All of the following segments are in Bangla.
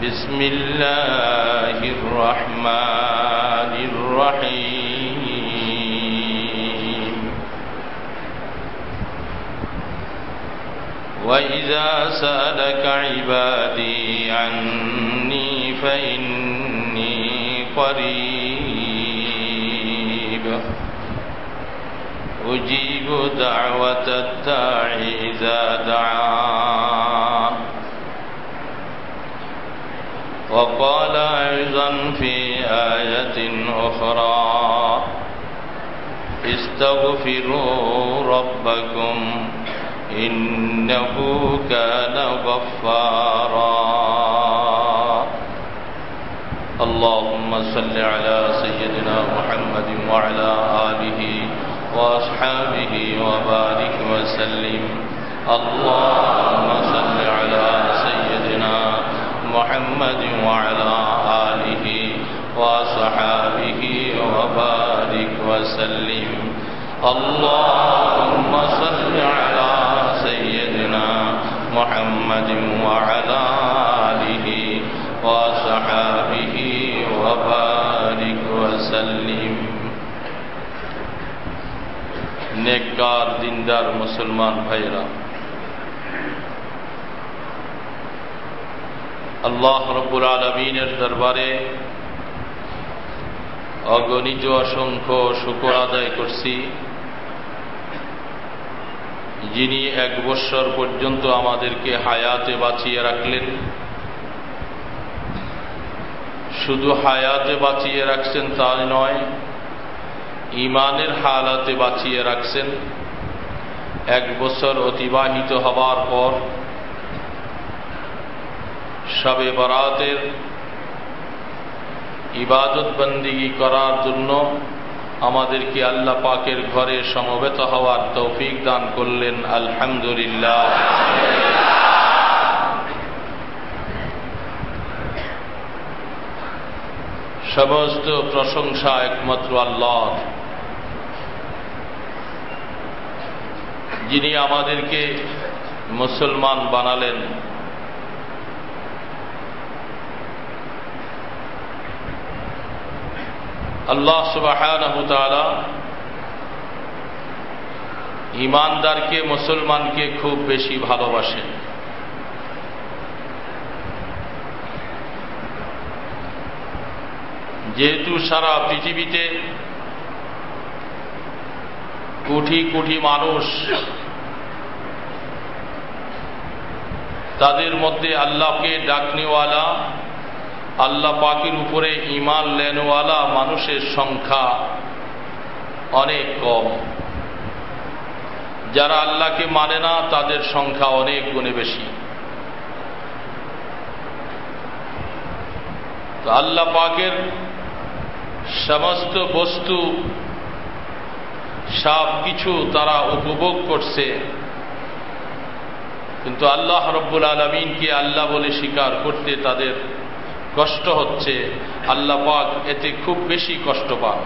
بسم الله الرحمن الرحيم. وإذا سألك عبادي عني فإني قريب. أجيب دعوة الداعي إذا دعان وقال أيضا في آية أخرى استغفروا ربكم إنه كان غفارا. اللهم صل على سيدنا محمد وعلى آله وأصحابه وبارك وسلم. اللهم صل على محمد وعلى آله وصحابه وبارك وسلم. اللهم صل على سيدنا محمد وعلى آله وصحابه وبارك وسلم. نیکار دیندار مسلمان بھائیرہ আল্লাহ রব্বুল আলমিনের দরবারে অগণিত অসংখ্য শুকর আদায় করছি। যিনি এক বৎসর পর্যন্ত আমাদেরকে হায়াতে বাঁচিয়ে রাখলেন। শুধু হায়াতে বাঁচিয়ে রাখছেন তা নয়, ইমানের হালাতে বাঁচিয়ে রাখছেন। এক বছর অতিবাহিত হবার পর সবে বরাতের ইবাদত বন্দিগি করার জন্য আমাদেরকে আল্লাহ পাকের ঘরে সমবেত হওয়ার তৌফিক দান করলেন। আলহামদুলিল্লাহ। সমস্ত প্রশংসা একমাত্র আল্লাহ যিনি আমাদেরকে মুসলমান বানালেন। আল্লাহ সুবাহ ইমানদারকে মুসলমানকে খুব বেশি ভালোবাসেন। যেহেতু সারা পৃথিবীতে কোটি কোটি মানুষ তাদের মধ্যে আল্লাহকে ডাকনেওয়ালা আল্লাহ পাকের উপরে ইমান লেনওয়ালা মানুষের সংখ্যা অনেক কম। যারা আল্লাহকে মানে না, তাদের সংখ্যা অনেক গুণে বেশি। তো আল্লাহ পাকের সমস্ত বস্তু সব কিছু তারা উপভোগ করছে। কিন্তু আল্লাহ রব্বুল আলমিনকে আল্লাহ বলে স্বীকার করতে তাদের কষ্ট হচ্ছে, আল্লাহ পাক এতে খুব বেশি কষ্ট পান।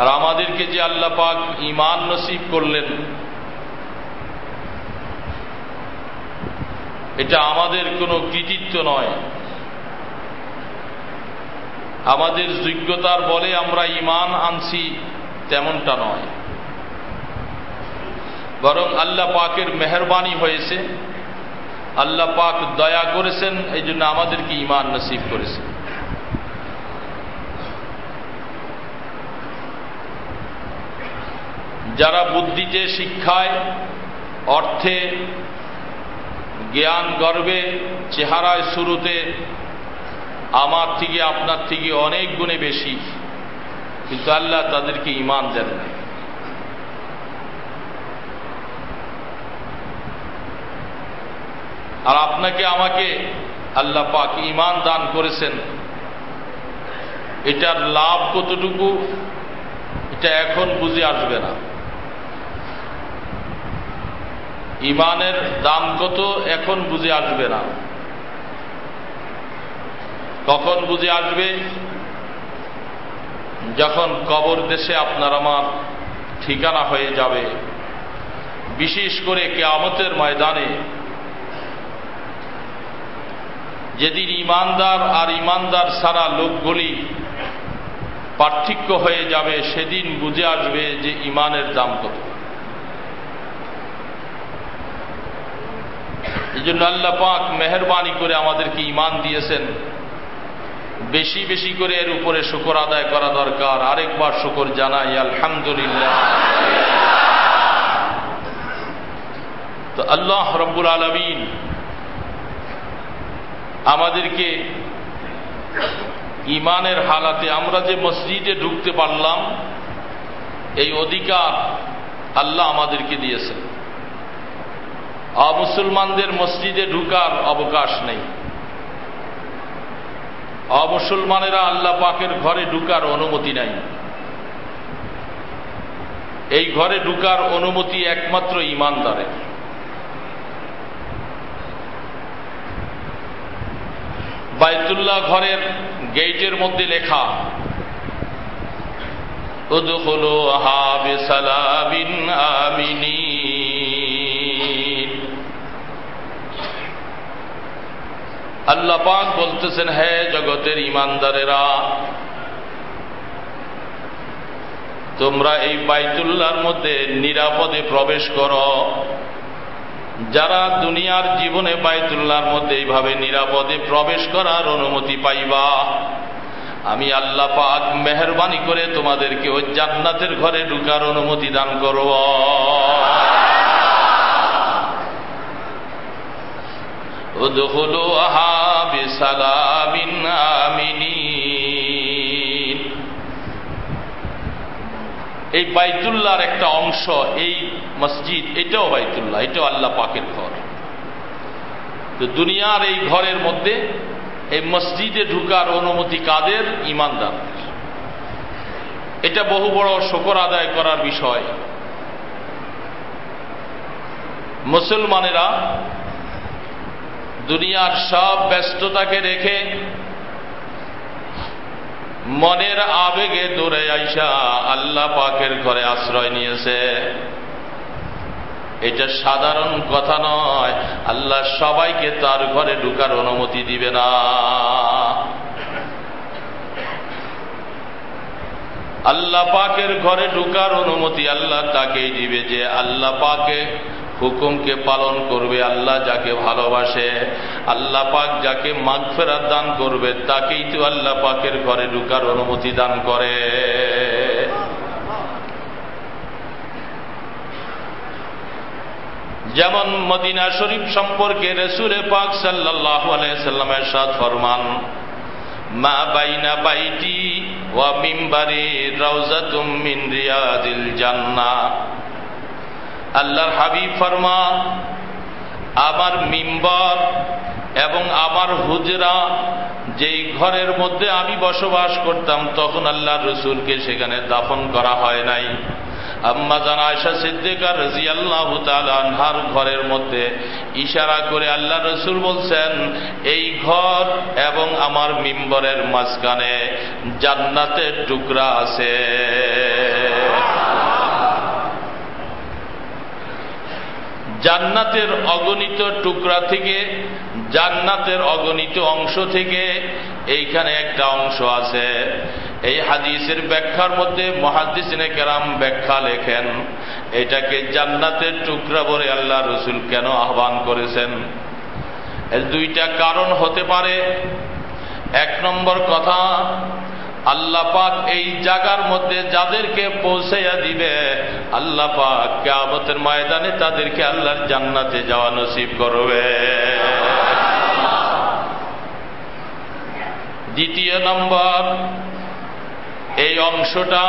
আর আমাদেরকে যে আল্লাহ পাক ইমান নসিব করলেন, এটা আমাদের কোনো কৃতিত্ব নয়। আমাদের যোগ্যতার বলে আমরা ইমান আনছি তেমনটা নয়। বরং আল্লাহ পাকের মেহরবানি হয়েছে। আল্লাহ পাক দয়া করেছেন এই জন্য আমাদেরকে ইমান নসিব করেছেন। যারা বুদ্ধিতে, শিক্ষায়, অর্থে, জ্ঞান, গর্বে, চেহারায় শুরুতে আমার থেকে, আপনার থেকে অনেক গুণে বেশি, কিন্তু আল্লাহ তাদেরকে ইমান দেন না আর আপনাকে আমাকে আল্লাহ পাক ইমান দান করেছেন। এটার লাভ কতটুকু, এটা এখন বুঝে আসবে না। ইমানের দাম কত, এখন বুঝে আসবে না। কখন বুঝে আসবে? যখন কবর দেশে আপনার আমার ঠিকানা হয়ে যাবে। বিশেষ করে কেয়ামতের ময়দানে যেদিন ইমানদার আর ইমানদার সারা লোকগুলি পার্থক্য হয়ে যাবে, সেদিন বুঝে আসবে যে ইমানের দাম কত। এই জন্য আল্লাহ পাক মেহরবানি করে আমাদেরকে ইমান দিয়েছেন। বেশি বেশি করে এর উপরে শুকর আদায় করা দরকার। আরেকবার শুকর জানাই, আলহামদুলিল্লাহ। তো আল্লাহ রব্বুল আলমিন আমাদেরকে ইমানের হালাতে আমরা যে মসজিদে ঢুকতে পারলাম, এই অধিকার আল্লাহ আমাদেরকে দিয়েছেন। অমুসলমানদের মসজিদে ঢুকার অবকাশ নেই। অমুসলমানেরা আল্লাহ পাকের ঘরে ঢুকার অনুমতি নাই। এই ঘরে ঢুকার অনুমতি একমাত্র ইমানদারের বাইতুল্লাহ ঘরের গেইটের মধ্যে লেখা আল্লাহ পাক বলতেছেন, হে জগতের ইমানদারেরা, তোমরা এই বাইতুল্লাহর মধ্যে নিরাপদে প্রবেশ করো। যারা দুনিয়ার জীবনে বাইতুল্লাহর মধ্যে এইভাবে নিরাপদে প্রবেশ করার অনুমতি পাইবা। আমি আল্লাহ পাক মেহরবানি করে তোমাদেরকে ওই জান্নাতের ঘরে ঢুকার অনুমতি দান করব। এই বাইতুল্লাহর একটা অংশ, এই মসজিদ, এটাও বাইতুল্লাহ, এটাও আল্লাহ পাকের ঘর। তো দুনিয়ার এই ঘরের মধ্যে এই মসজিদে ঢুকার অনুমতি কাদের? ইমানদার। এটা বহু বড় শকর আদায় করার বিষয়। মুসলমানেরা দুনিয়ার সব ব্যস্ততাকে রেখে মনের আবেগে দূরে আইসা আল্লাহ পাকের ঘরে আশ্রয় নিয়েছে। এটা সাধারণ কথা নয়। আল্লাহ সবাইকে তার ঘরে ঢুকার অনুমতি দিবে না। আল্লাহ পাকের ঘরে ঢুকার অনুমতি আল্লাহ তাকেই দিবে যে আল্লাহ পাকে হুকুমকে পালন করবে, আল্লাহ যাকে ভালোবাসে, আল্লাহ পাক যাকে মাগফেরাত দান করবে, তাকেই তো আল্লাহ পাকের ঘরে ঢুকার অনুমতি দান করে। যেমন মদিনা শরীফ সম্পর্কে রসুরে পাক সাল্লাহ সাল্লামের সাদ ফরমান, মা বাইনা বাইটি ওয়া মিম্বারি রাউজাতুম মিন রিয়াদিল জান্নাহ। আল্লাহর হাবিব ফরমা, আমার মিম্বর এবং আমার হুজরা, যেই ঘরের মধ্যে আমি বসবাস করতাম, তখন আল্লাহ রসুলকে সেখানে দাফন করা হয় নাই। আম্মা জান আয়সা সিদ্দিকার রাজি আল্লাহ আনহার ঘরের মধ্যে ইশারা করে আল্লাহ রসুল বলছেন, এই ঘর এবং আমার মিম্বরের মাঝখানে জান্নাতের টুকরা আছে। জান্নাতের অগণিত টুকরা থেকে, জান্নাতের অগণিত অংশ থেকে এইখানে একটা অংশ আছে। এই হাদিসের ব্যাখ্যার মধ্যে মহাদিসিনে কেরাম ব্যাখ্যা লেখেন, এটাকে জান্নাতের টুকরা বলে আল্লাহ রসুল কেন আহ্বান করেছেন? দুইটা কারণ হতে পারে। এক নম্বর কথা আল্লাহ পাক এই জায়গার মধ্যে যাদেরকে পৌঁছাইয়া দিবে, আল্লাহ পাক কেমতের ময়দানে তাদেরকে আল্লাহর জান্নাতে যাওয়া নসিব করবে। দ্বিতীয় নম্বর, এই অংশটা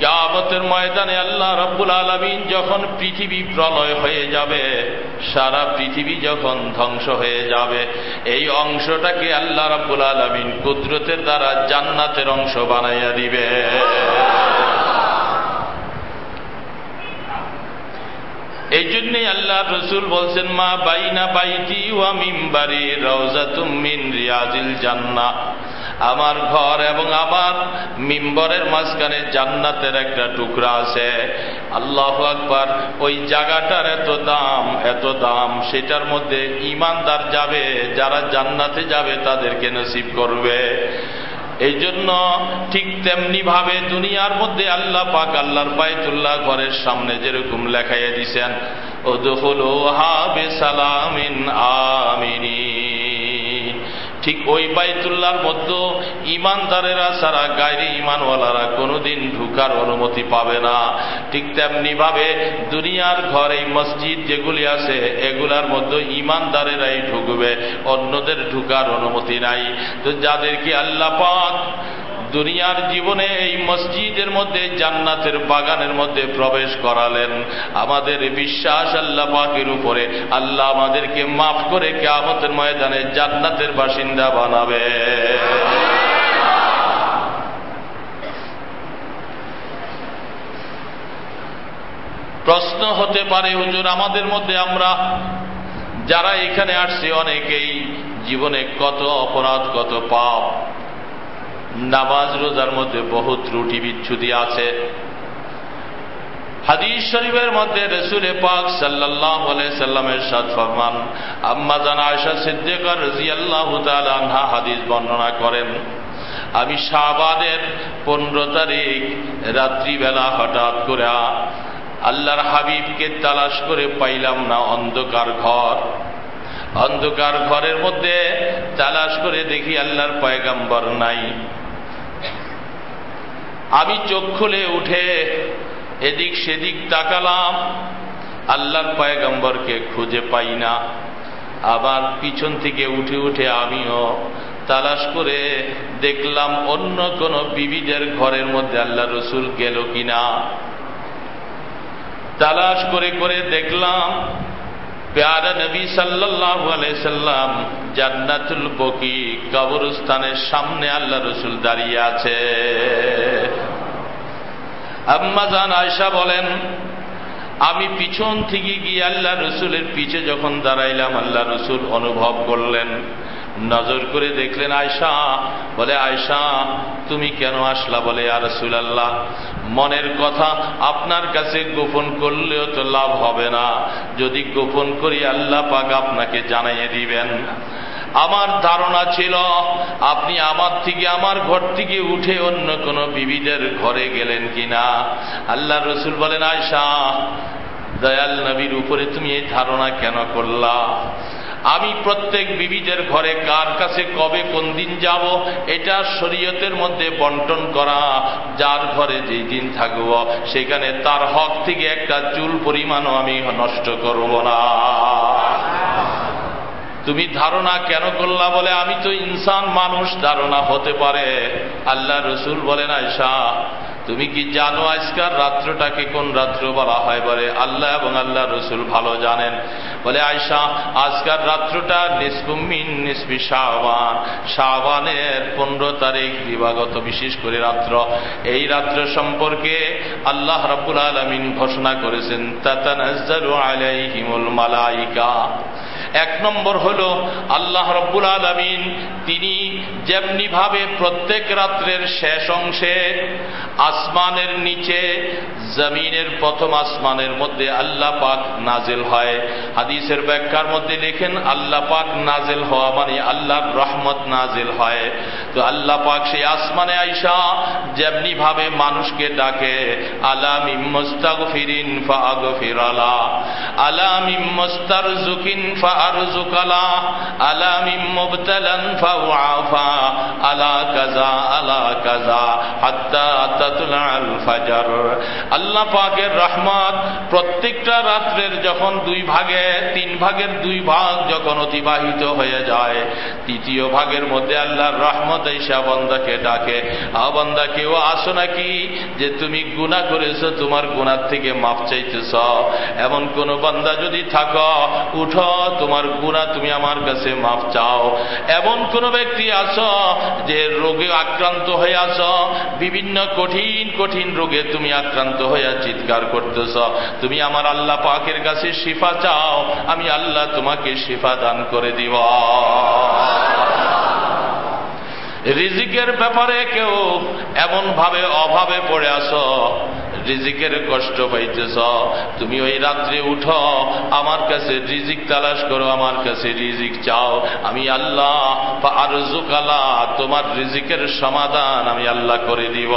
কেয়ামতের ময়দানে আল্লাহ রব্বুল আলমিন যখন পৃথিবী প্রলয় হয়ে যাবে, সারা পৃথিবী যখন ধ্বংস হয়ে যাবে, এই অংশটাকে আল্লাহ রব্বুল আলমিন কুদরতের দ্বারা জান্নাতের অংশ বানাইয়া দিবে। এই জন্যই আল্লাহ রসুল বলছেন, মা বাইনা বাইতি ওয়া মিম্বারি রওজাতুম মিন রিয়াজিল জান্নাহ। আমার ঘর এবং আমার মিম্বরের মাঝখানে জান্নাতের একটা টুকরা আছে। আল্লাহ আকবার, ওই জায়গাটার এত দাম এত দাম, সেটার মধ্যে ইমানদার যাবে, যারা জান্নাতে যাবে তাদেরকে নসিব করবে। এই জন্য ঠিক তেমনি ভাবে দুনিয়ার মধ্যে আল্লাহ পাক আল্লাহর বায়তুল্লাহ ঘরের সামনে যেরকম লেখাইয়া দিছেন ও হা হাবে সালামিন আমিনী ঠিক ওই বাইতুল্লার মধ্যে ইমানদারেরা ছাড়া গাইরে ইমানওয়ালারা কোনোদিন ঢুকার অনুমতি পাবে না। ঠিক তেমনি ভাবে দুনিয়ার ঘর, এই মসজিদ যেগুলি আছে, এগুলার মধ্যে ইমানদারেরাই ঢুকবে, অন্যদের ঢুকার অনুমতি নাই। তো যাদেরকে আল্লাহ পাক দুনিয়ার জীবনে এই মসজিদের মধ্যে, জান্নাতের বাগানের মধ্যে প্রবেশ করালেন। আমাদের বিশ্বাস আল্লাহ পাকের উপরে। আল্লাহ আমাদেরকে মাফ করে কেমতের ময়দানে জান্নাতের বাসিন্দা বানাবে। প্রশ্ন হতে পারে, হুজুর, আমাদের মধ্যে আমরা যারা এখানে আসছে, অনেকেই জীবনে কত অপরাধ, কত পাপ নামাজ রোজার মধ্যে বহু ত্রুটি বিচ্ছুতি আছে। হাদিস শরীফের মধ্যে রসুলে পাক সাল্লাহ সাল্লামের সাদ ফরমান, আম্মা জান আয়সা সিদ্দিকার রাজিয়াল্লাহু তাআলা আনহা হাদিস বর্ণনা করেন, আমি শাহবাদের পনেরো তারিখ রাত্রিবেলা হঠাৎ করে আল্লাহর হাবিবকে তালাশ করে পাইলাম না অন্ধকার ঘর। অন্ধকার ঘরের মধ্যে তালাশ করে দেখি আল্লাহর পয়গাম্বর নাই। আমি চোখ খুলে উঠে এদিক সেদিক তাকালাম। আল্লাহর পয়গম্বরকে খুঁজে পাই না। আবার পিছন থেকে উঠে উঠে আমিও তালাশ করে দেখলাম অন্য কোন বিবিদের ঘরের মধ্যে আল্লাহ রসুল গেল কিনা। তালাশ করে করে দেখলাম প্যারা নবী সাল্লাহ সাল্লাম জান্নাতুল বকি কবরস্থানের সামনে আল্লাহ রসুল দাঁড়িয়ে আছে। আম্মাজান আয়সা বলেন, আমি পিছন থেকে গিয়ে আল্লাহ রসুলের পিছে যখন দাঁড়াইলাম, আল্লাহ রসুল অনুভব করলেন, নজর করে দেখলেন আয়সা বলে আয়সা তুমি কেন আসলা? বলে আর রসুল আল্লাহ মনের কথা আপনার কাছে গোপন করলেও তো লাভ হবে না। যদি গোপন করি আল্লাহ পাক আপনাকে জানাইয়ে দিবেন। আমার ধারণা ছিল, আপনি আমার থেকে, আমার ঘর থেকে উঠে অন্য কোন বিবিদের ঘরে গেলেন কিনা? আল্লাহ রসুল বলেন, আয়সা, দয়াল নবীর উপরে তুমি এই ধারণা কেন করলা? আমি প্রত্যেক বিবিদের ঘরে কার কাছে কবে কোন দিন যাব, এটা শরীয়তের মধ্যে বন্টন করা, যার ঘরে যেই দিন থাকব, সেখানে তার হক থেকে একটা চুল পরিমাণও আমি নষ্ট করব না। তুমি ধারণা কেন করলা বলে, আমি তো ইনসান মানুষ, ধারণা হতে পারে। আল্লাহ রসুল বলেন, আয়সা তুমি কি জানো আজকার রাত্রটাকে কোন রাত্র বলা হয় বলে? আল্লাহ এবং আল্লাহ রসুল ভালো জানেন। বলে আয়সা আজকার রাত্রটা নিসপুমিন নিসবি শাহবান শাহবানের পনেরো তারিখ দিবাগত বিশেষ করে রাত্র। এই রাত্র সম্পর্কে আল্লাহ রাবুল আলমিন ঘোষণা করেছেন, তাতানাজ্জালু আলাইহিমুল মালাইকা। এক নম্বর হল আল্লাহ রব্বুল আলমিন, তিনি যেমনি ভাবে প্রত্যেক রাত্রের শেষ অংশে আসমানের নিচে, জমিনের প্রথম আসমানের মধ্যে আল্লাহ পাক নাজেল হয়। হাদিসের ব্যাখ্যার মধ্যে লেখেন, আল্লাহ পাক নাজেল হওয়া মানে আল্লাহর রহমত নাজেল হয়। তো আল্লাহ পাক সেই আসমানে আইসা যেমনি ভাবে মানুষকে ডাকে আলাম ফিরিন ফাগ ফিরালা আলাম ইমস্তার জুকিন ফা আরজুকালা আল্লাহ পাকের রহমত প্রত্যেকটা রাত্রের যখন দুই ভাগে, তিন ভাগের দুই ভাগ যখন অতিবাহিত হয়ে যায়, তৃতীয় ভাগের মধ্যে আল্লাহর রহমত ঈশা বন্দাকে ডাকে আবন্দা কেউ আসো নাকি? যে তুমি গুণা করেছ, তোমার গুণার থেকে মাপ চাইতেছ। এমন কোন বান্দা যদি থাকো, উঠো, তোমার গুণা তুমি আমার কাছে মাফ চাও। এমন কোন ব্যক্তি আছো যে রোগে আক্রান্ত হয়ে আছো? বিভিন্ন কঠিন কঠিন রোগে তুমি আক্রান্ত হয়ে চিৎকার করতেছ। তুমি আমার আল্লাহ পাকের কাছে শিফা চাও। আমি আল্লাহ তোমাকে শিফা দান করে দিব। রিজিকের ব্যাপারে কেউ এমন ভাবে অভাবে পড়ে আসো রিজিকের কষ্ট পাইতেছ। তুমি ওই রাত্রে উঠো, আমার কাছে রিজিক তালাশ করো, আমার কাছে রিজিক চাও। আমি আল্লাহ আর জুকালা তোমার রিজিকের সমাধান আমি আল্লাহ করে দিব।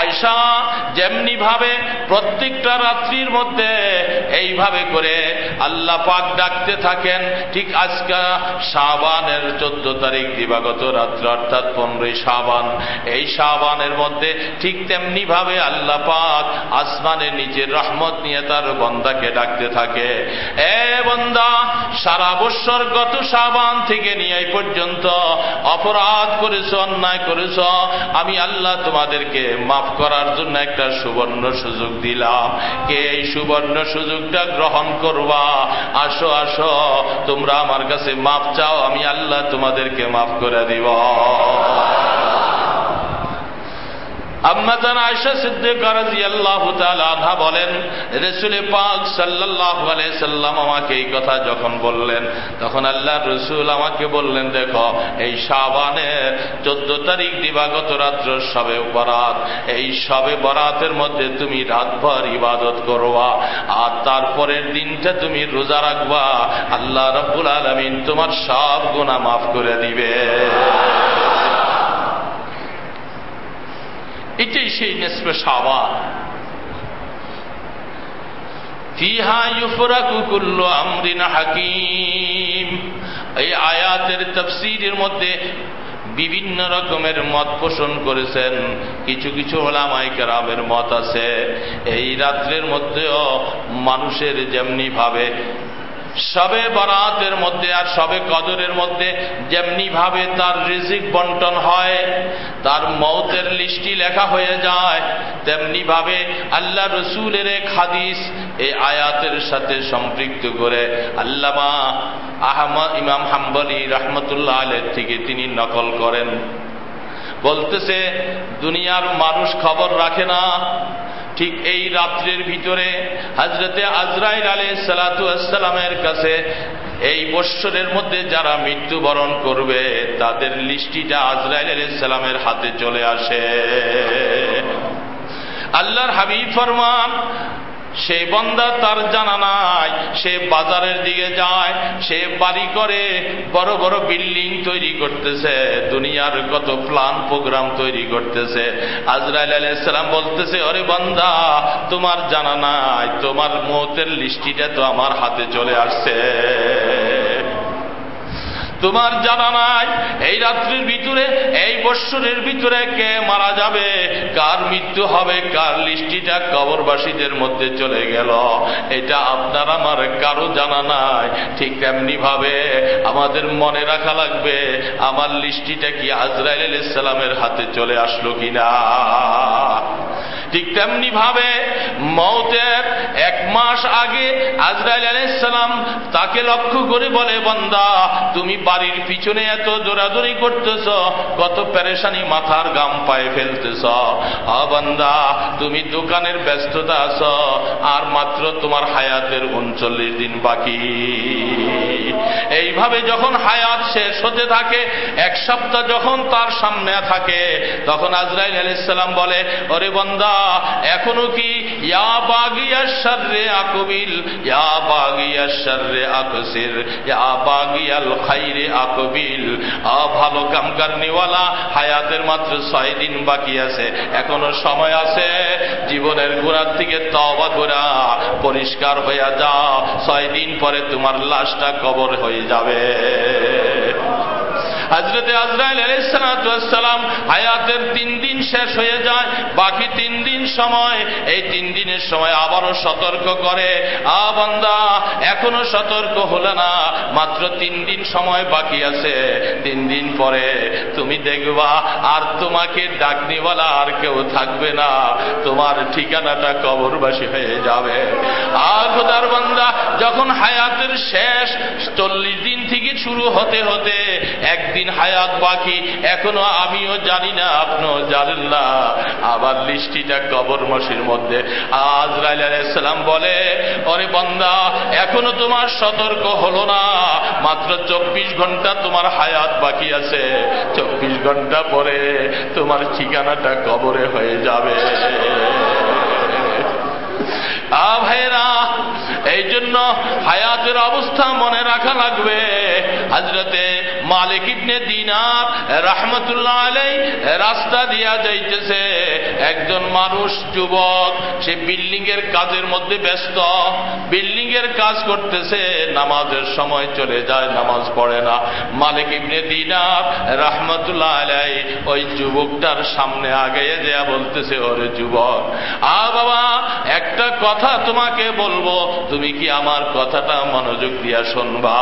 আয়সা যেমনি ভাবে প্রত্যেকটা রাত্রির মধ্যে এইভাবে করে আল্লাহ পাক ডাকতে থাকেন। ঠিক আজকা সাবানের চোদ্দ তারিখ দিবাগত রাত্র, অর্থাৎ পনেরোই সাবান এই সাবানের মধ্যে ঠিক তেমনি ভাবে আল্লাহ পাক আসমানের নিচে রহমত নিয়ে তার বন্দাকে ডাকতে থাকে। এ বন্দা, সারা বৎসর গত সাবান থেকে নিয়ে এই পর্যন্ত অপরাধ করেছ, অন্যায় করেছ, আমি আল্লাহ তোমাদেরকে মাফ করার জন্য একটা সুবর্ণ সুযোগ দিলাম। কে এই সুবর্ণ সুযোগটা গ্রহণ করবা? আসো আসো, তোমরা আমার কাছে মাপ চাও, আমি আল্লাহ তোমাদেরকে মাফ করে দিব। আম্মাজান আয়সা সিদ্দিকা বলেন, রাসূল পাক সাল্লাল্লাহু সাল্লাম আমাকে এই কথা যখন বললেন, তখন আল্লাহর রাসূল আমাকে বললেন, দেখো, এই শাবানের 14 তারিখ দিবাগত রাত্র সবে বরাত, এই সবে বরাতের মধ্যে তুমি রাতভর ইবাদত করবা, আর তারপরের দিনটা তুমি রোজা রাখবা, আল্লাহ রাব্বুল আলামিন তোমার সব গুনাহ মাফ করে দিবে। এটাই সেই নেসবে সাবান। হাকিম। এই আয়াতের তফসিরের মধ্যে বিভিন্ন রকমের মত পোষণ করেছেন। কিছু কিছু ওলামাই কেরামের মত আছে। এই রাত্রের মধ্যেও মানুষের যেমনি ভাবে সবে বরাতের মধ্যে আর সবে কদরের মধ্যে যেমনি ভাবে তার রিজিক বন্টন হয়, তার মৌতের লিস্টি লেখা হয়ে যায় তেমনি ভাবে আল্লাহ রসুলের এক হাদিস এই আয়াতের সাথে সম্পৃক্ত করে আল্লামা আহমদ ইমাম হাম্বলি রহমতুল্লাহ আলের থেকে তিনি নকল করেন। বলতেছে, দুনিয়ার মানুষ খবর রাখে না ঠিক এই রাত্রের ভিতরে হজরতে আজরাইল আলী সালাতামের কাছে এই বৎসরের মধ্যে যারা মৃত্যুবরণ করবে, তাদের লিস্টিটা আজরাইল আলী সালামের হাতে চলে আসে। আল্লাহর হাবিব ফরমান সে বন্দা তার জানা নাই। সে বাজারের দিকে যায়, সে বাড়ি করে বড় বড় বিল্ডিং তৈরি করতেছে, দুনিয়ার কত প্ল্যান প্রোগ্রাম তৈরি করতেছে। আজরাইল আলাইসালাম বলতেছে অরে বন্দা, তোমার জানা নাই, তোমার মতের লিস্টিটা তো আমার হাতে চলে আসছে। তোমার জানা নাই, এই রাত্রির ভিতরে, এই বৎসরের ভিতরে কে মারা যাবে? কার মৃত্যু হবে? কার লিস্টিটা কবরবাসীদের মধ্যে চলে গেল? এটা আপনার আমার কারও জানা নাই। ঠিক তেমনি ভাবে আমাদের মনে রাখা লাগবে, আমার লিস্টিটা কি আজরাইল ইসলামের হাতে চলে আসলো কিনা? ঠিক তেমনি ভাবে মৌতের এক মাস আগে আজরাইল আলাইসালাম তাকে লক্ষ্য করে বলে, বন্দা, তুমি বাড়ির পিছনে এত দৌড়াদৌড়ি করতেছ, কত পেরেশানি মাথার গাম পায়ে ফেলতেছ। বন্দা, তুমি দোকানের ব্যস্ততা আছ, আর মাত্র তোমার হায়াতের উনচল্লিশ দিন বাকি। এইভাবে যখন হায়াত শেষ হতে থাকে, এক সপ্তাহ যখন তার সামনে থাকে, তখন আজরাইল আলাইসাল্লাম বলে, ওরে বন্দা এখনও কি? ইয়া বাগিয়ার সার্রে আকবিল, ইয়া বাগিয়ার সার্রে আকসির, ইয়া বাগিয়াল খাইরে আকবিল। আ, ভালো কাম কারনিওয়ালা, হায়াতের মাত্র ছয় দিন বাকি আছে, এখনও সময় আছে। জীবনের গোড়ার থেকে তবা গোড়া পরিষ্কার হইয়া যা ছয় দিন পরে তোমার লাশটা কবর হয়ে যাবে। হজরতে আজরাইল আলাইসালাম হায়াতের তিন দিন শেষ হয়ে যায়, বাকি তিন দিন সময়, এই তিন দিনের সময় আবারও সতর্ক করে, আ বান্দা, এখনও সতর্ক হলে না, মাত্র তিন দিন সময় বাকি আছে, তিন দিন পরে তুমি দেখবা, আর তোমাকে ডাকনিওয়ালা আর কেউ থাকবে না, তোমার ঠিকানাটা কবরবাসী হয়ে যাবে। আর খোদার বান্দা, যখন হায়াতের শেষ শুরু হতে হতে একদিন হায়াত বাকি। এখনও আমিও জানি না, আপনিও জানেন না। আবার লিস্টিটা কবর মাসির মধ্যে। আজরাইল আলাইসালাম বলে অরে বন্দা, এখনও তোমার সতর্ক হলো না। মাত্র চব্বিশ ঘণ্টা তোমার হায়াত বাকি আছে। চব্বিশ ঘণ্টা পরে তোমার ঠিকানাটা কবরে হয়ে যাবে। ভাইরা এই জন্য হায়াতের অবস্থা মনে রাখা লাগবে। হাজরতে মালিক ইবনে দিনার রাহমতুল্লাহ আলাই রাস্তা দিয়া যাইতেছে। একজন মানুষ, যুবক, সে বিল্ডিং এর কাজের মধ্যে ব্যস্ত। বিল্ডিং এর কাজ করতেছে, নামাজের সময় চলে যায়, নামাজ পড়ে না। মালিক ইবনে দিনার রাহমতুল্লাহ আলাই ওই যুবকটার সামনে আগে দেয়া বলতেছে, ওরে যুবক, আ বাবা, একটা কথা তোমাকে বলব। তুমি কি আমার কথাটা মনোযোগ দিয়া শুনবা?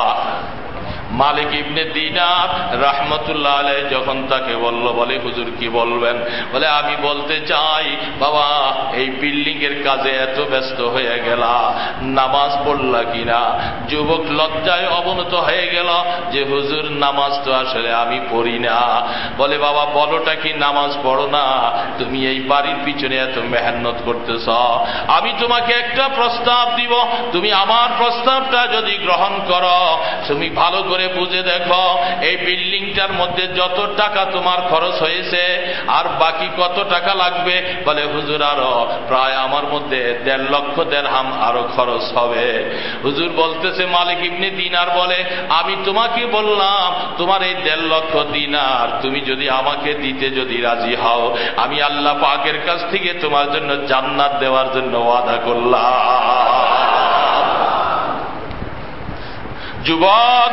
মালিক ইবনে দিনার রাহমতুল্লাহ আলাই যখন তাকে বলল, বলে, হুজুর, কি বলবেন? বলে, আমি বলতে চাই, বাবা, এই বিল্ডিং এর কাজে এত ব্যস্ত হয়ে গেলা, নামাজ পড়লা কিনা? যুবক লজ্জায় অবনত হয়ে গেল যে, হুজুর, নামাজ তো আসলে আমি পড়ি না। বলে, বাবা, বলোটা কি নামাজ পড়ো না? তুমি এই বাড়ির পিছনে এত মেহনত করতেছ। আমি তোমাকে একটা প্রস্তাব দিব। তুমি আমার প্রস্তাবটা যদি গ্রহণ করো, তুমি ভালো করে বুঝে দেখো, এই বিল্ডিংটার মধ্যে যত টাকা তোমার খরচ হয়েছে, আর বাকি কত টাকা লাগবে? বলে, হুজুর, আরও প্রায় আমার মধ্যে দেড় লক্ষ দেড় হাম আরও খরচ হবে। হুজুর বলতেছে, মালিক ইবনে দিনার বলে, আমি তোমাকে বললাম, তোমার এই দেড় লক্ষ দিনার তুমি যদি আমাকে দিতে যদি রাজি হও, আমি আল্লাহ পাকের কাছ থেকে তোমার জন্য জান্নাত দেওয়ার জন্য ওয়াদা করলাম। যুবক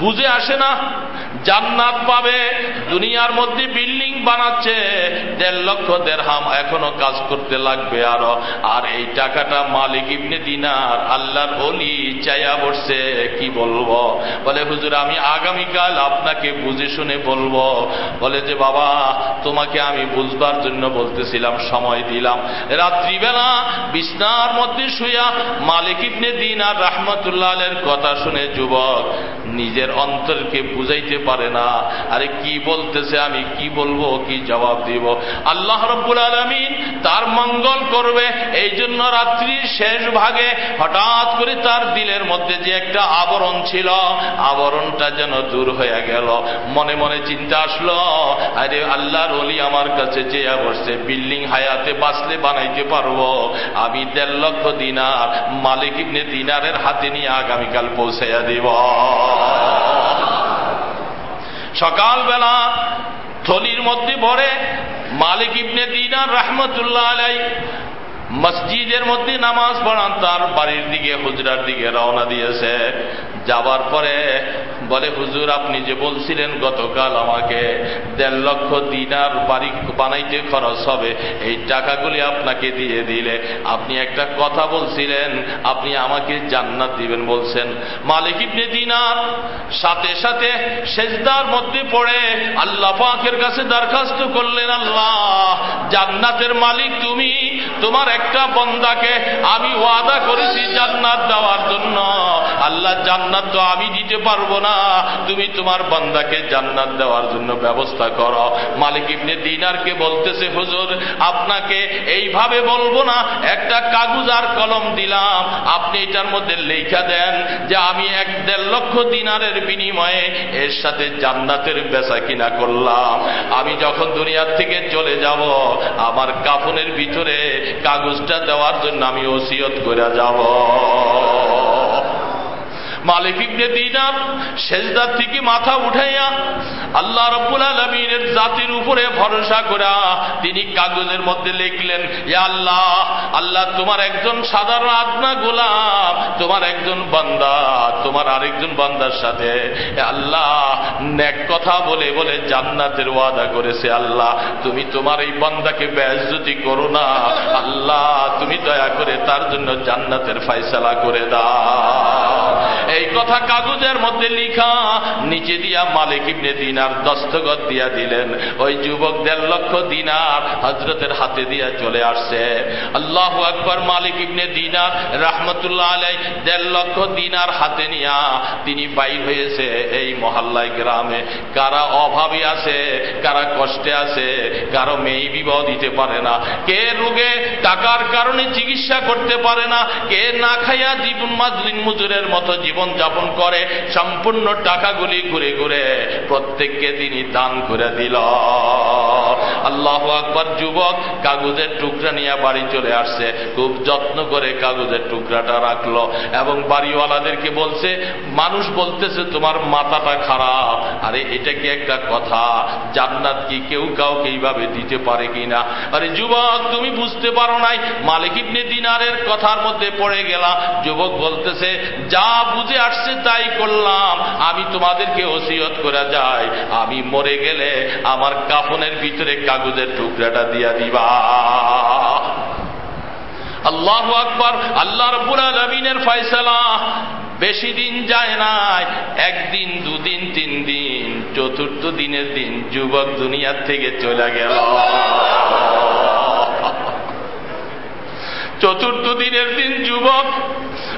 বুঝে আসে না জান্নাত পাবে, দুনিয়ার মধ্যে বিল্ডিং বানাচ্ছে, দেড় লক্ষ দেড়হাম এখনও কাজ করতে লাগবে আরও। আর এই টাকাটা মালিক ইবনে দিনার আল্লাহর অলি চাইয়া বসছে, কি বলব? বলে, হুজুর, আমি আগামীকাল আপনাকে বুঝে শুনে বলব। বলে যে, বাবা, তোমাকে আমি বুঝবার জন্য বলতেছিলাম, সময় দিলাম। রাত্রিবেলা বিছনার মধ্যে শুয়া মালিক ইবনে দিনার রাহমাতুল্লাহ কথা শুনে যুবক নিজের অন্তরকে বুঝাইতে পারে না। আরে কি বলতেছে আমি কি বলব, কি জবাব দিব? আল্লাহ রব্বুল আলমিন তার মঙ্গল করবে এই জন্য রাত্রির শেষ ভাগে হঠাৎ করে তার দিলের মধ্যে যে একটা আবরণ ছিল, আবরণটা যেন দূর হয়ে গেল। মনে মনে চিন্তা আসলো, আরে আল্লাহর অলি আমার কাছে যে বসছে, বিল্ডিং হায়াতে বাঁচলে বানাইতে পারব। আমি দেড় লক্ষ দিনার, মালিক ইবনে দিনারের হাতে নিয়ে আগামীকাল পৌঁছাইয়া দিব। সকালবেলা থলির মধ্যে ভরে মালিক ইবনে দিনার রহমতুল্লাহ আলাই মসজিদের মধ্যে নামাজ পড়ান, তার বাড়ির দিকে, হুজরার দিকে রওনা দিয়েছে। যাবার পরে বলে, হুজুর, আপনি যে বলছিলেন, গতকাল আমাকে দেড় লক্ষ দিনার বাড়ি বানাইতে খরচ হবে। এই টাকাগুলি আপনাকে দিয়ে দিলে। আপনি একটা কথা বলছিলেন, আপনি আমাকে জান্নাত দিবেন বলছেন। মালিক ইবনে দিনার সাথে সাথে সেজদার মধ্যে পড়ে আল্লাহ পাকের কাছে দরখাস্ত করলেন, আল্লাহ, জান্নাতের মালিক তুমি তোমার একটা বন্দাকে আমি ওয়াদা করেছি জান্নাত দেওয়ার জন্য। আল্লাহ, জান্নাত তো আমি দিতে পারব না। তুমি তোমার বান্দাকে জান্নাত দেওয়ার জন্য ব্যবস্থা করো। মালিক ইবনে দিনারকে বলতেছে, হুজুর, আপনাকে এইভাবে বলব না। একটা কাগজ আর কলম দিলাম। আপনি এটার মধ্যে লেখা দেন যে আমি এক দেড় লক্ষ দিনারের বিনিময়ে এর সাথে জান্নাতের বেচা কিনা করলাম। আমি যখন দুনিয়ার থেকে চলে যাব, আমার কাফনের ভিতরে কাগজটা দেওয়ার জন্য আমি ওসিয়ত করে যাব। মালিক ইবনে দিনার সেজদার থেকে মাথা উঠাইয়া আল্লাহ রব্বুল আলমিনের জাতির উপরে ভরসা করা তিনি কাগজের মধ্যে লিখলেন, ইয়া আল্লাহ আল্লাহ তোমার একজন সাধারণ আদনা গোলাম, তোমার একজন বান্দা, তোমার আরেকজন বান্দার সাথে। আল্লাহ, নেক কথা বলে বলে জান্নাতের ওয়াদা করেছে আল্লাহ, তুমি তোমার এই বান্দাকে ব্যাসজ্যোতি করো না, আল্লাহ, তুমি দয়া করে তার জন্য জান্নাতের ফাইসালা করে দাও। এই কথা কাগজের মধ্যে লিখা। নিচে দিয়া মালিক ইবনে দিনার দস্তগত দিয়া দিলেন। ওই যুবক দেড় লক্ষ দিনার হজরতের হাতে দিয়া চলে আসছে। আল্লাহ আকবর, মালিক ইবনে দিনার রাহমতুল্লাহ আলাই দেড় লক্ষ দিনার হাতে নিয়া তিনি বাইর হয়েছে এই মহল্লায় গ্রামে। কারা অভাবে আছে, কারা কষ্টে আছে, কারও মেয়ে বিবাহ দিতে পারে না। কে রোগে টাকার কারণে চিকিৎসা করতে পারে না, কে না খাইয়া জীবন মাজলিন মুজুরের মতো জীবন যাপন করে, সম্পূর্ণ টাকাগুলি ঘুরে ঘুরে প্রত্যেককে তিনি দান করে দিল। আল্লাহ আকবর যুবক কাগজের টুকরা নিয়ে বাড়ি চলে আসছে, খুব যত্ন করে কাগজের টুকরাটা রাখল এবং বাড়িওয়ালাদেরকে বলছে, মানুষ বলতেছে তোমার মাথাটা খারাপ। আরে, এটা কি একটা কথা? জান্নাত কি কেউ কাউকে এইভাবে দিতে পারে কিনা? আরে, যুবক, তুমি বুঝতে পারো নাই, মালিক ইবনে দিনারের কথার মধ্যে পড়ে গেলা যুবক বলতেছে, যা বুঝে আসছে তাই করলাম। আমি তোমাদেরকে ওসিয়ত করে যাই। আমি মরে গেলে আমার কাফনের ভিতরে কাগজের টুকরাটা দিয়া দিবা। আল্লাহ আকবর। আল্লাহ রব্বুল আলমিনের ফয়সালা। বেশি দিন যায় নাই। একদিন, দুদিন, তিন দিন, চতুর্থ দিনের দিন যুবক দুনিয়ার থেকে চলে গেল। চতুর্থ দিনের দিন যুবক,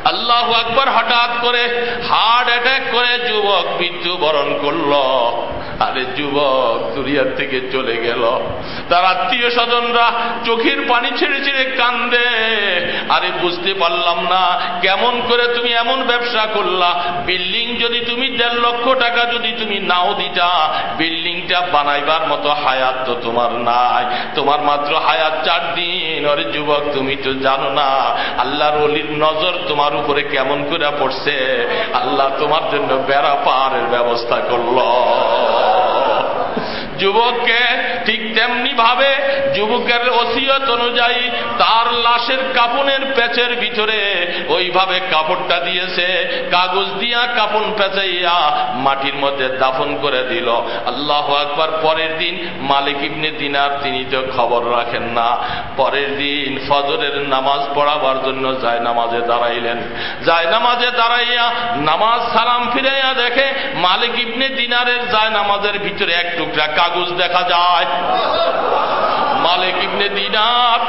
আল্লাহ আকবর হঠাৎ করে হার্ট অ্যাটাক করে যুবক মৃত্যুবরণ করল। আরে যুবক, দুনিয়ার থেকে চলে গেল। তার আত্মীয় স্বজনরা চোখের পানি ছেড়ে ছেড়ে কান্দে। আরে বুঝতে পারলাম না, কেমন করে তুমি এমন ব্যবসা করলা? বিল্ডিং যদি তুমি দেড় লক্ষ টাকা যদি তুমি নাও দিতা, বিল্ডিংটা বানাইবার মতো হায়াত তো তোমার নাই। তোমার মাত্র হায়াত চার দিন। অরে যুবক, তুমি তো জানো না, আল্লাহর অলির নজর তোমার উপরে কেমন করে পড়ছে। আল্লাহ তোমার জন্য বেড়া পাহাড়ের ব্যবস্থা করল। যুবককে ঠিক তেমনি ভাবে যুবকের ওসিয়ত অনুযায়ী তার লাশের কাপনের পেঁচের ভিতরে ওইভাবে কাপড়টা দিয়েছে, কাগজ দিয়া কাপন পেঁচাইয়া মাটির মধ্যে দাফন করে দিল। আল্লাহ একবার পরের দিন মালিক ইবনে দিনার, তিনি তো খবর রাখেন না। পরের দিন ফজরের নামাজ পড়াবার জন্য যায় নামাজে দাঁড়াইলেন। যায় নামাজে দাঁড়াইয়া নামাজ সালাম ফিরাইয়া দেখে মালিক ইবনে দিনারের যায় নামাজের ভিতরে এক টুকরা কাগজ দেখা যায়। মালিক ইবনে দিনার।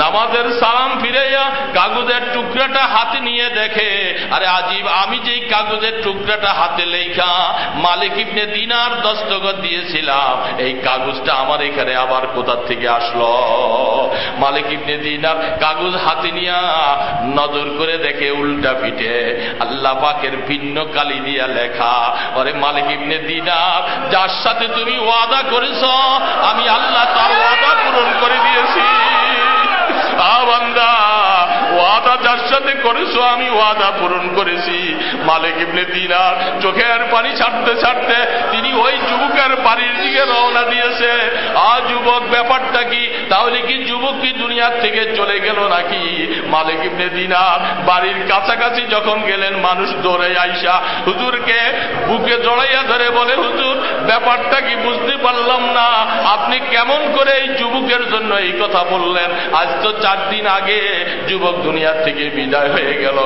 নামাজের সালাম ফিরাইয়া কাগজের টুকরাটা হাতে নিয়ে দেখে, আরে আজিব, আমি যেই কাগজের টুকরাটা হাতে লেখা মালিক ইবনে দিনার দস্তগত দিয়েছিলাম, এই কাগজটা আমার এখানে আবার কোথার থেকে আসলো? মালিক ইবনে দিনার কাগজ হাতে নিয়া নজর করে দেখে উল্টা পিঠে আল্লাহ পাকের ভিন্ন কালি দিয়া লেখা, আরে মালিক ইবনে দিনার, যার সাথে তুমি ওয়াদা করেছ, আমি আল্লাহ তার ওয়াদা পূরণ করে দিয়েছি। ওয়াদা যার সাথে করেছ আমি ওয়াদা পূরণ করেছি। মালিক ইবনে দিনার চোখের পানি ছাড়তে ছাড়তে তিনি ওই যুবকের বাড়ির দিকে রওনা দিয়েছে। আ যুবক ব্যাপারটা কি? তাহলে কি যুবক কি দুনিয়ার থেকে চলে গেল নাকি? মালিক ইবনে দিনার বাড়ির কাছাকাছি যখন গেলেন, মানুষ দৌড়ে আইসা, হুজুরকে বুকে জড়াইয়া ধরে বলে, হুজুর, ব্যাপারটা কি বুঝতে পারলাম না। আপনি কেমন করে এই যুবকের জন্য এই কথা বললেন? আজ তো চার দিন আগে যুবক দুনিয়ার থেকে বিদায় হয়ে গেল।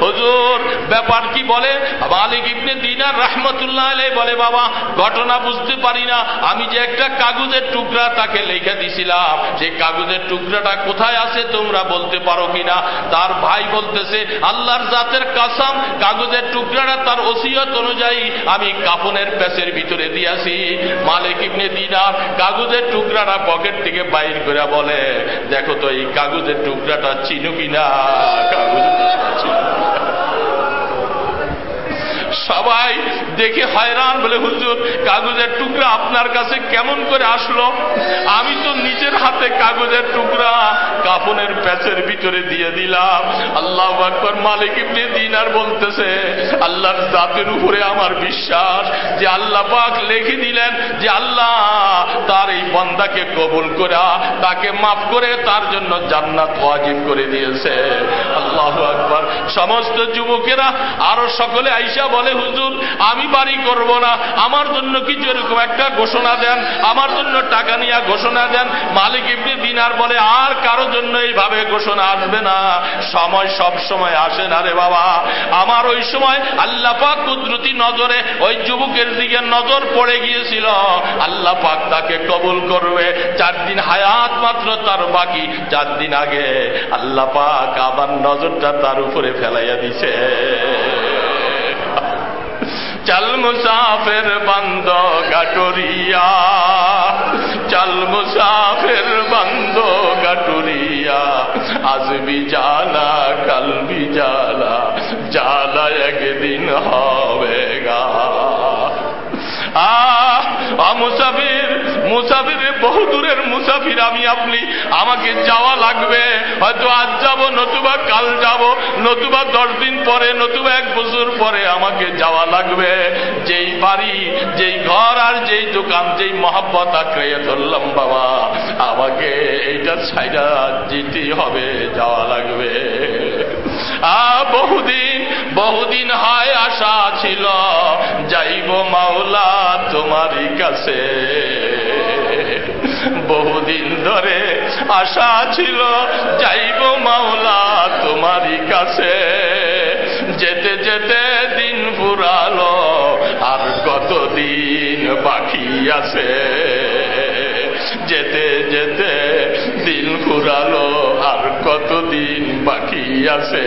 হুজুর, ব্যাপার কি বলে? মালিক ইবনে দিনার রহমতুল্লাহ বলে, বাবা, ঘটনা বুঝতে পারি না। আমি যে একটা কাগজের টুকরা তাকে লিখে দিছিলাম। সেই কাগজের টুকরাটা কোথায় আছে তোমরা বলতে পারো কিনা? তার ভাই বলতেছে, আল্লাহর জাতের কাসাম, কাগজের টুকরাটা তার ওসিয়ত অনুযায়ী আমি কাফনের প্যাসের ভিতরে দিয়াছি মালিক ইবনে দিনার কাগজের টুকরাটা পকেট থেকে বাইর করে বলে, দেখো তো এই কাগজের টুকরাটা চিনু কিনা? কাগজের টুকরা সবাই দেখে হয়রান বলে, হুজুর, কাগজের টুকরা আপনার কাছে কেমন করে আসলো? আমি তো নিজের হাতে কাগজের টুকরা কাপনের প্যাচের ভিতরে দিয়ে দিলাম। আল্লাহ আকবর, মালিক ইবনে দিনার বলতেছে, আল্লাহর জাতের উপরে আমার বিশ্বাস যে আল্লাহ পাক লিখে দিলেন যে আল্লাহ তার এই বন্দাকে কবুল করা, তাকে মাফ করে তার জন্য জান্নাত ওয়াজিব করে দিয়েছে। আল্লাহ আকবর, সমস্ত যুবকেরা আরও সকলে আইসা বলে হুজুর, আমি বাড়ি করব না। আমার জন্য কিছু এরকম একটা ঘোষণা দেন, আমার জন্য টাকা নিয়ে ঘোষণা দেন। মালিক ইবনে দিনার বলে, আর কারও জন্য এইভাবে ঘোষণা আসবে না। সময় সব সময় আসে না রে বাবা। আমার ওই সময় আল্লাহ পাক কুদরতি নজরে ওই যুবকের দিকে নজর পড়ে গিয়েছিল। আল্লাহ পাক তাকে কবুল করবে। চার দিন হায়াত মাত্র তার বাকি, চার দিন আগে আল্লাহ পাক আবার নজরটা তার উপরে ফেলাইয়া দিছে। চল মুসাফির বন্ধ গাটুরিয়া। চল মুসাফির বন্ধ গাটুরিয়া। আজ বি জালা, কাল বি জালা। জালা একদিন হবে। মুসাফির মুসাফির, বহু দূরের মুসাফির আমি আপনি। আমাকে যাওয়া লাগবে। হয়তো আজ যাব, নতুবা কাল যাব, নতুবা দশ দিন পরে, নতুবা এক বছর পরে আমাকে যাওয়া লাগবে। যেই বাড়ি, যেই ঘর আর যেই দোকান, যেই মহাব্বত আঁকড়িয়ে ধরলাম বাবা, আমাকে এইটা ছাইরা যেতেই হবে, যাওয়া লাগবে। বহুদিন বহুদিন হয় আশা ছিল। যাইব মাওলা তোমারই কাছে। বহুদিন ধরে আশা ছিল, যাইব মাওলা তোমারই কাছে। যেতে যেতে দিন ফুরালো, আর কতদিন বাকি আছে? যেতে যেতে দিন ফুরালো, আর কতদিন বাকি আছে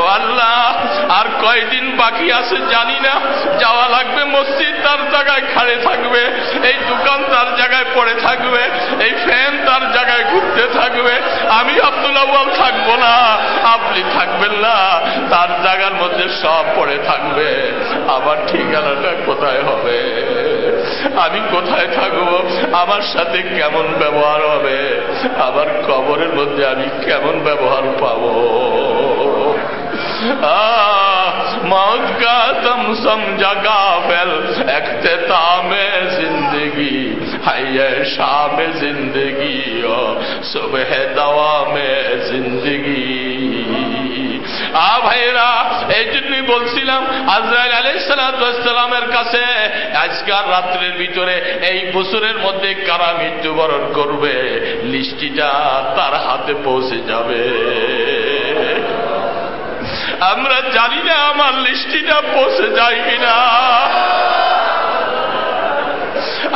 আল্লাহ, আর কয়দিন বাকি আছে জানি না। যাওয়া লাগবে মসজিদ, তার জায়গায় খাড়ে থাকবে, এই দোকান তার জায়গায় পড়ে থাকবে, এই ফ্যান তার জায়গায় ঘুরতে থাকবে। আমি আব্দুল আব্বাল থাকব না, আপনি থাকবেন না, তার জায়গার মধ্যে সব পড়ে থাকবে। আবার ঠিকানাটা কোথায় হবে? আমি কোথায় থাকব? আমার সাথে কেমন ব্যবহার হবে? আবার কবরের মধ্যে আমি কেমন ব্যবহার পাবো? मौत का तुम समझा गाफिल अख्ताम जिंदगी है शाम जिंदगी और सुबह दवा में जिंदगी আ ভাইরা এই জন্যই বলছিলাম আজরাইল আলাইসালামের কাছে আজকাল রাত্রের ভিতরে এই বছরের মধ্যে কারা মৃত্যুবরণ করবে লিস্টিটা তার হাতে পৌঁছে যাবে আমরা জানি না আমার লিস্টিটা পৌঁছে যায় কিনা।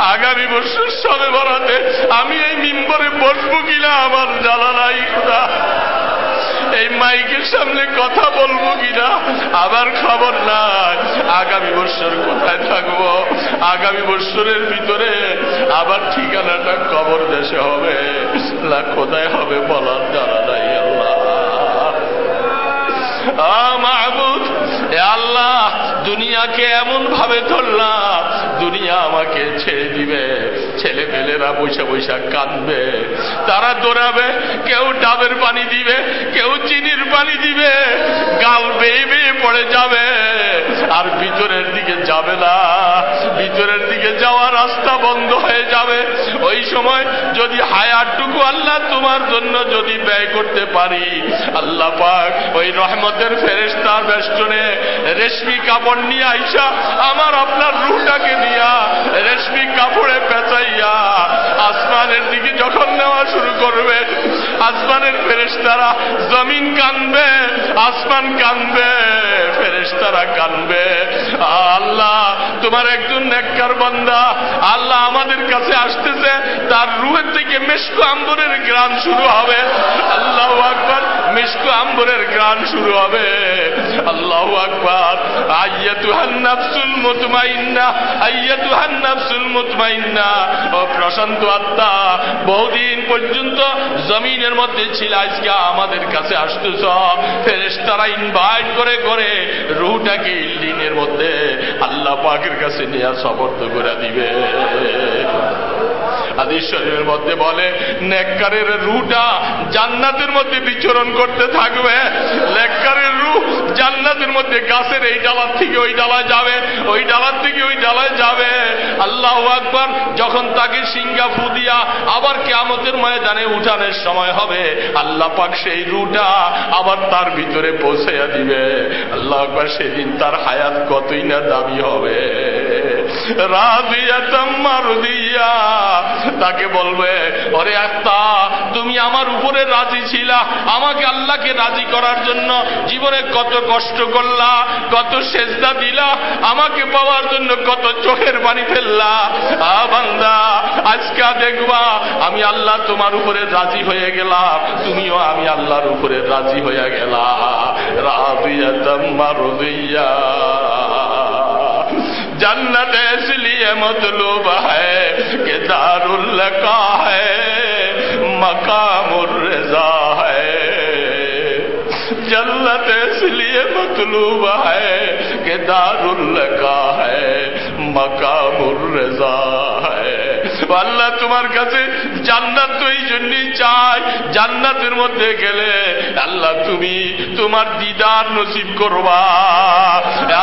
আগামী বছর সবে বরাতে আমি এই মিম্বরে বসবো কিনা আমার জানা নাই খোদা। এই মাইকের সামনে কথা বলব কিনা আবার খবর নাই। আগামী বছর কোথায় থাকব? আগামী বছরের ভিতরে আবার ঠিকানাটা কবর দেশে হবে। না, কোথায় হবে বলার জানা মাহবুদ আল্লাহ, দুনিয়াকে এমন ভাবে ধরলাম, দুনিয়া আমাকে ছেড়ে দিবে। ছেলে পেলেরা বৈশা বৈশা কাঁদবে। তারা দৌড়াবে, কেউ ডাবের পানি দিবে, কেউ চিনির পানি দিবে গাল বেয়ে বেয়ে পড়ে যাবে। আর ভিতরের দিকে যাবে না। ভিতরের দিকে যাওয়া রাস্তা বন্ধ হয়ে যাবে। ওই সময় যদি হায়ারটুকু আল্লাহ তোমার জন্য যদি ব্যয় করতে পারি, আল্লাহ পাক ওই রহমতের ফেরেস্তার বেষ্টনে রেশমি কাপড় নিয়ে আইসা আমার আপনার রুটাকে নিয়া রেশমি কাপড়ে পেঁচাইয়া আসমানের দিকে যখন নেওয়া শুরু করবে। আসমানের ফেরেস্তারা জমিন কানবে, আসমান কানবে ফেরেস্তারা কানবে। আল্লাহ, তোমার একজন নেককার বান্দা, আল্লাহ আমাদের কাছে আসতেছে, তার রুহের থেকে মেশকো আম্বরের গ্রাম শুরু হবে। আল্লাহ আকবর, মেশকো আম্বরের গ্রাম শুরু হবে। আল্লাহ আকবর। আইয়াতুহান নাফসুল মুতমাইন্না আইয়াতুহান নাফসুল মুতমাইন্না। ও প্রশান্ত আত্মা, বহুদিন পর্যন্ত জমিনের মধ্যে ছিল, আজকে আমাদের কাছে আসতেছ। ফেরেশতারা ইনভাইট করে করে রুহটাকে ইল্ডিনের মধ্যে আল্লাহ পাকের কাছে নিয়ে সবর্ত করে দিবে। হাদিস শরীফের মধ্যে বলে, নেককারের রুটা জান্নাতের মধ্যে বিচরণ করতে থাকবে। নেককারের রু জান্নাতের মধ্যে, গাছের এই ডালার থেকে ওই ডালায় যাবে, ওই ডালার থেকে ওই ডালায় যাবে। আল্লাহ আকবর, যখন তাকে সিঙ্গা ফু দিয়া আবার কেমতের ময়দানে উঠানের সময় হবে, আল্লাহ পাক সেই রুটা আবার তার ভিতরে পৌঁছাইয়া দিবে। আল্লাহ আকবর, সেদিন তার হায়াত কতই না দাবি হবে। রাজিয়া তাকে বলবে, ওরে আত্মা, তুমি আমার উপরে রাজি ছিলা। আমাকে আল্লাহকে রাজি করার জন্য জীবনে কত কষ্ট করলা, কত সেজদা দিলা, আমাকে পাওয়ার জন্য কত চোখের পানি ফেললা। বান্দা, আজকা দেখবা, আমি আল্লাহ তোমার উপরে রাজি হয়ে গেলাম, তুমিও আমি আল্লাহর উপরে রাজি হয়ে গেলা। রাজিয়া جنت اس لیے مطلوب ہے کہ دار القا ہے مقام الرضا ہے۔ जन्नत इसलिए मतलब है कि दारुल्लका है मकामुर्रजा है আল্লাহ তোমার কাছে জান্নাত তো এই জন্যই চাই জান্নাতের মধ্যে গেলে আল্লাহ তুমি তোমার দিদার নসিব করবা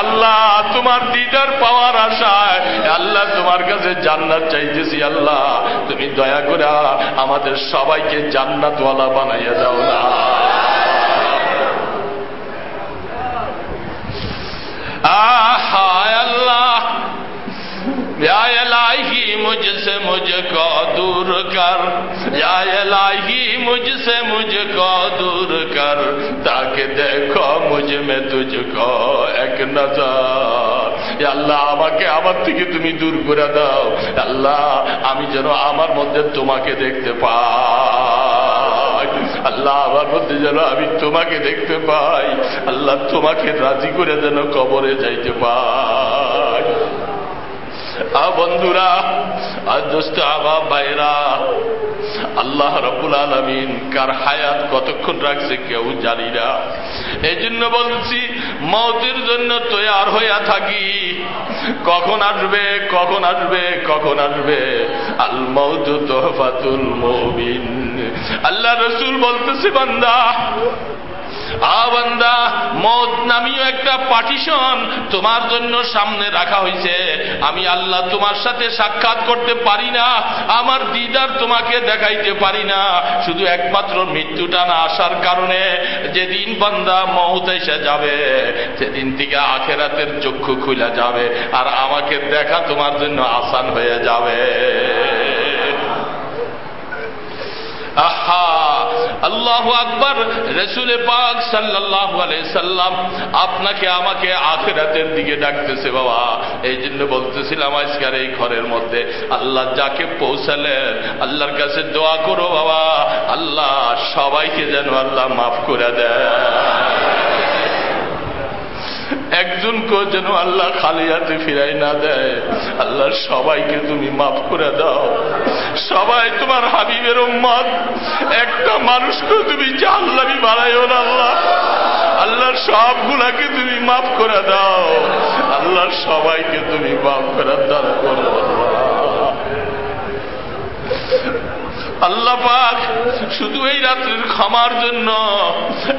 আল্লাহ তোমার দিদার পাওয়ার আশায় আল্লাহ তোমার কাছে জান্নাত চাইতেছি আল্লাহ তুমি দয়া করে আমাদের সবাইকে জান্নাতওয়ালা বানাইয়া দাও না آہا اللہ، یا الہی مجھ سے مجھ کو دور کر، یا الہی مجھ سے مجھ کو دور کر، تاکہ دیکھو مجھ میں تجھ کو ایک نظر۔ یا আল্লাহ আমাকে আমার থেকে তুমি দূর করে দাও আল্লাহ আমি যেন আমার মধ্যে তোমাকে দেখতে পাই আল্লাহ, আমার মধ্যে যেন আমি তোমাকে দেখতে পাই। আল্লাহ তোমাকে রাজি করে যেন কবরে যাইতে পাই। বন্ধুরা, আর দোস্ত আবাব ভাইরা আল্লাহ রবুল আলমিন কার হায়াত কতক্ষণ রাখছে কেউ জানি না। এই জন্য বলছি মতের জন্য তৈয়ার হইয়া থাকি। কখন আসবে কখন আসবে কখন আসবে? আল মৌত তোহফাতুল মবিন আল্লাহ রসুল বলতেছে, বান্দা আবান্দা মদ নামীয় একটা পার্টিশন তোমার জন্য সামনে রাখা হয়েছে আমি আল্লাহ তোমার সাথে সাক্ষাৎ করতে পারি না, আমার দিদার তোমাকে দেখাইতে পারি না। শুধু একমাত্র মৃত্যুটা না আসার কারণে যেদিন বান্দা মহত এসে যাবে, সেদিন থেকে আখেরাতের চক্ষু খুলে যাবে, আর আমাকে দেখা তোমার জন্য আসান হয়ে যাবে। আল্লাহ আকবর, রসুল পাক সাল্লাহ সাল্লাম আপনাকে আমাকে আখেরাতের দিকে ডাকতেছে বাবা। এই জন্য বলতেছিলাম আজকের এই ঘরের মধ্যে আল্লাহ যাকে পৌঁছালেন, আল্লাহর কাছে দোয়া করো বাবা। আল্লাহ সবাইকে যেন আল্লাহ মাফ করে দেয় একজনকেও যেন আল্লাহ খালি হাতে ফিরাই না দেয়। আল্লাহ সবাইকে তুমি মাফ করে দাও। সবাই তোমার হাবিবের উম্মত। একটা মানুষকে তুমি জাহাল্লামি বাড়াইও না আল্লাহ। আল্লাহর সবগুলাকে তুমি মাফ করে দাও। আল্লাহর সবাইকে তুমি মাফ করে দান করো আল্লাহ। আল্লাহ পাক শুধু এই রাত্রের ক্ষমার জন্য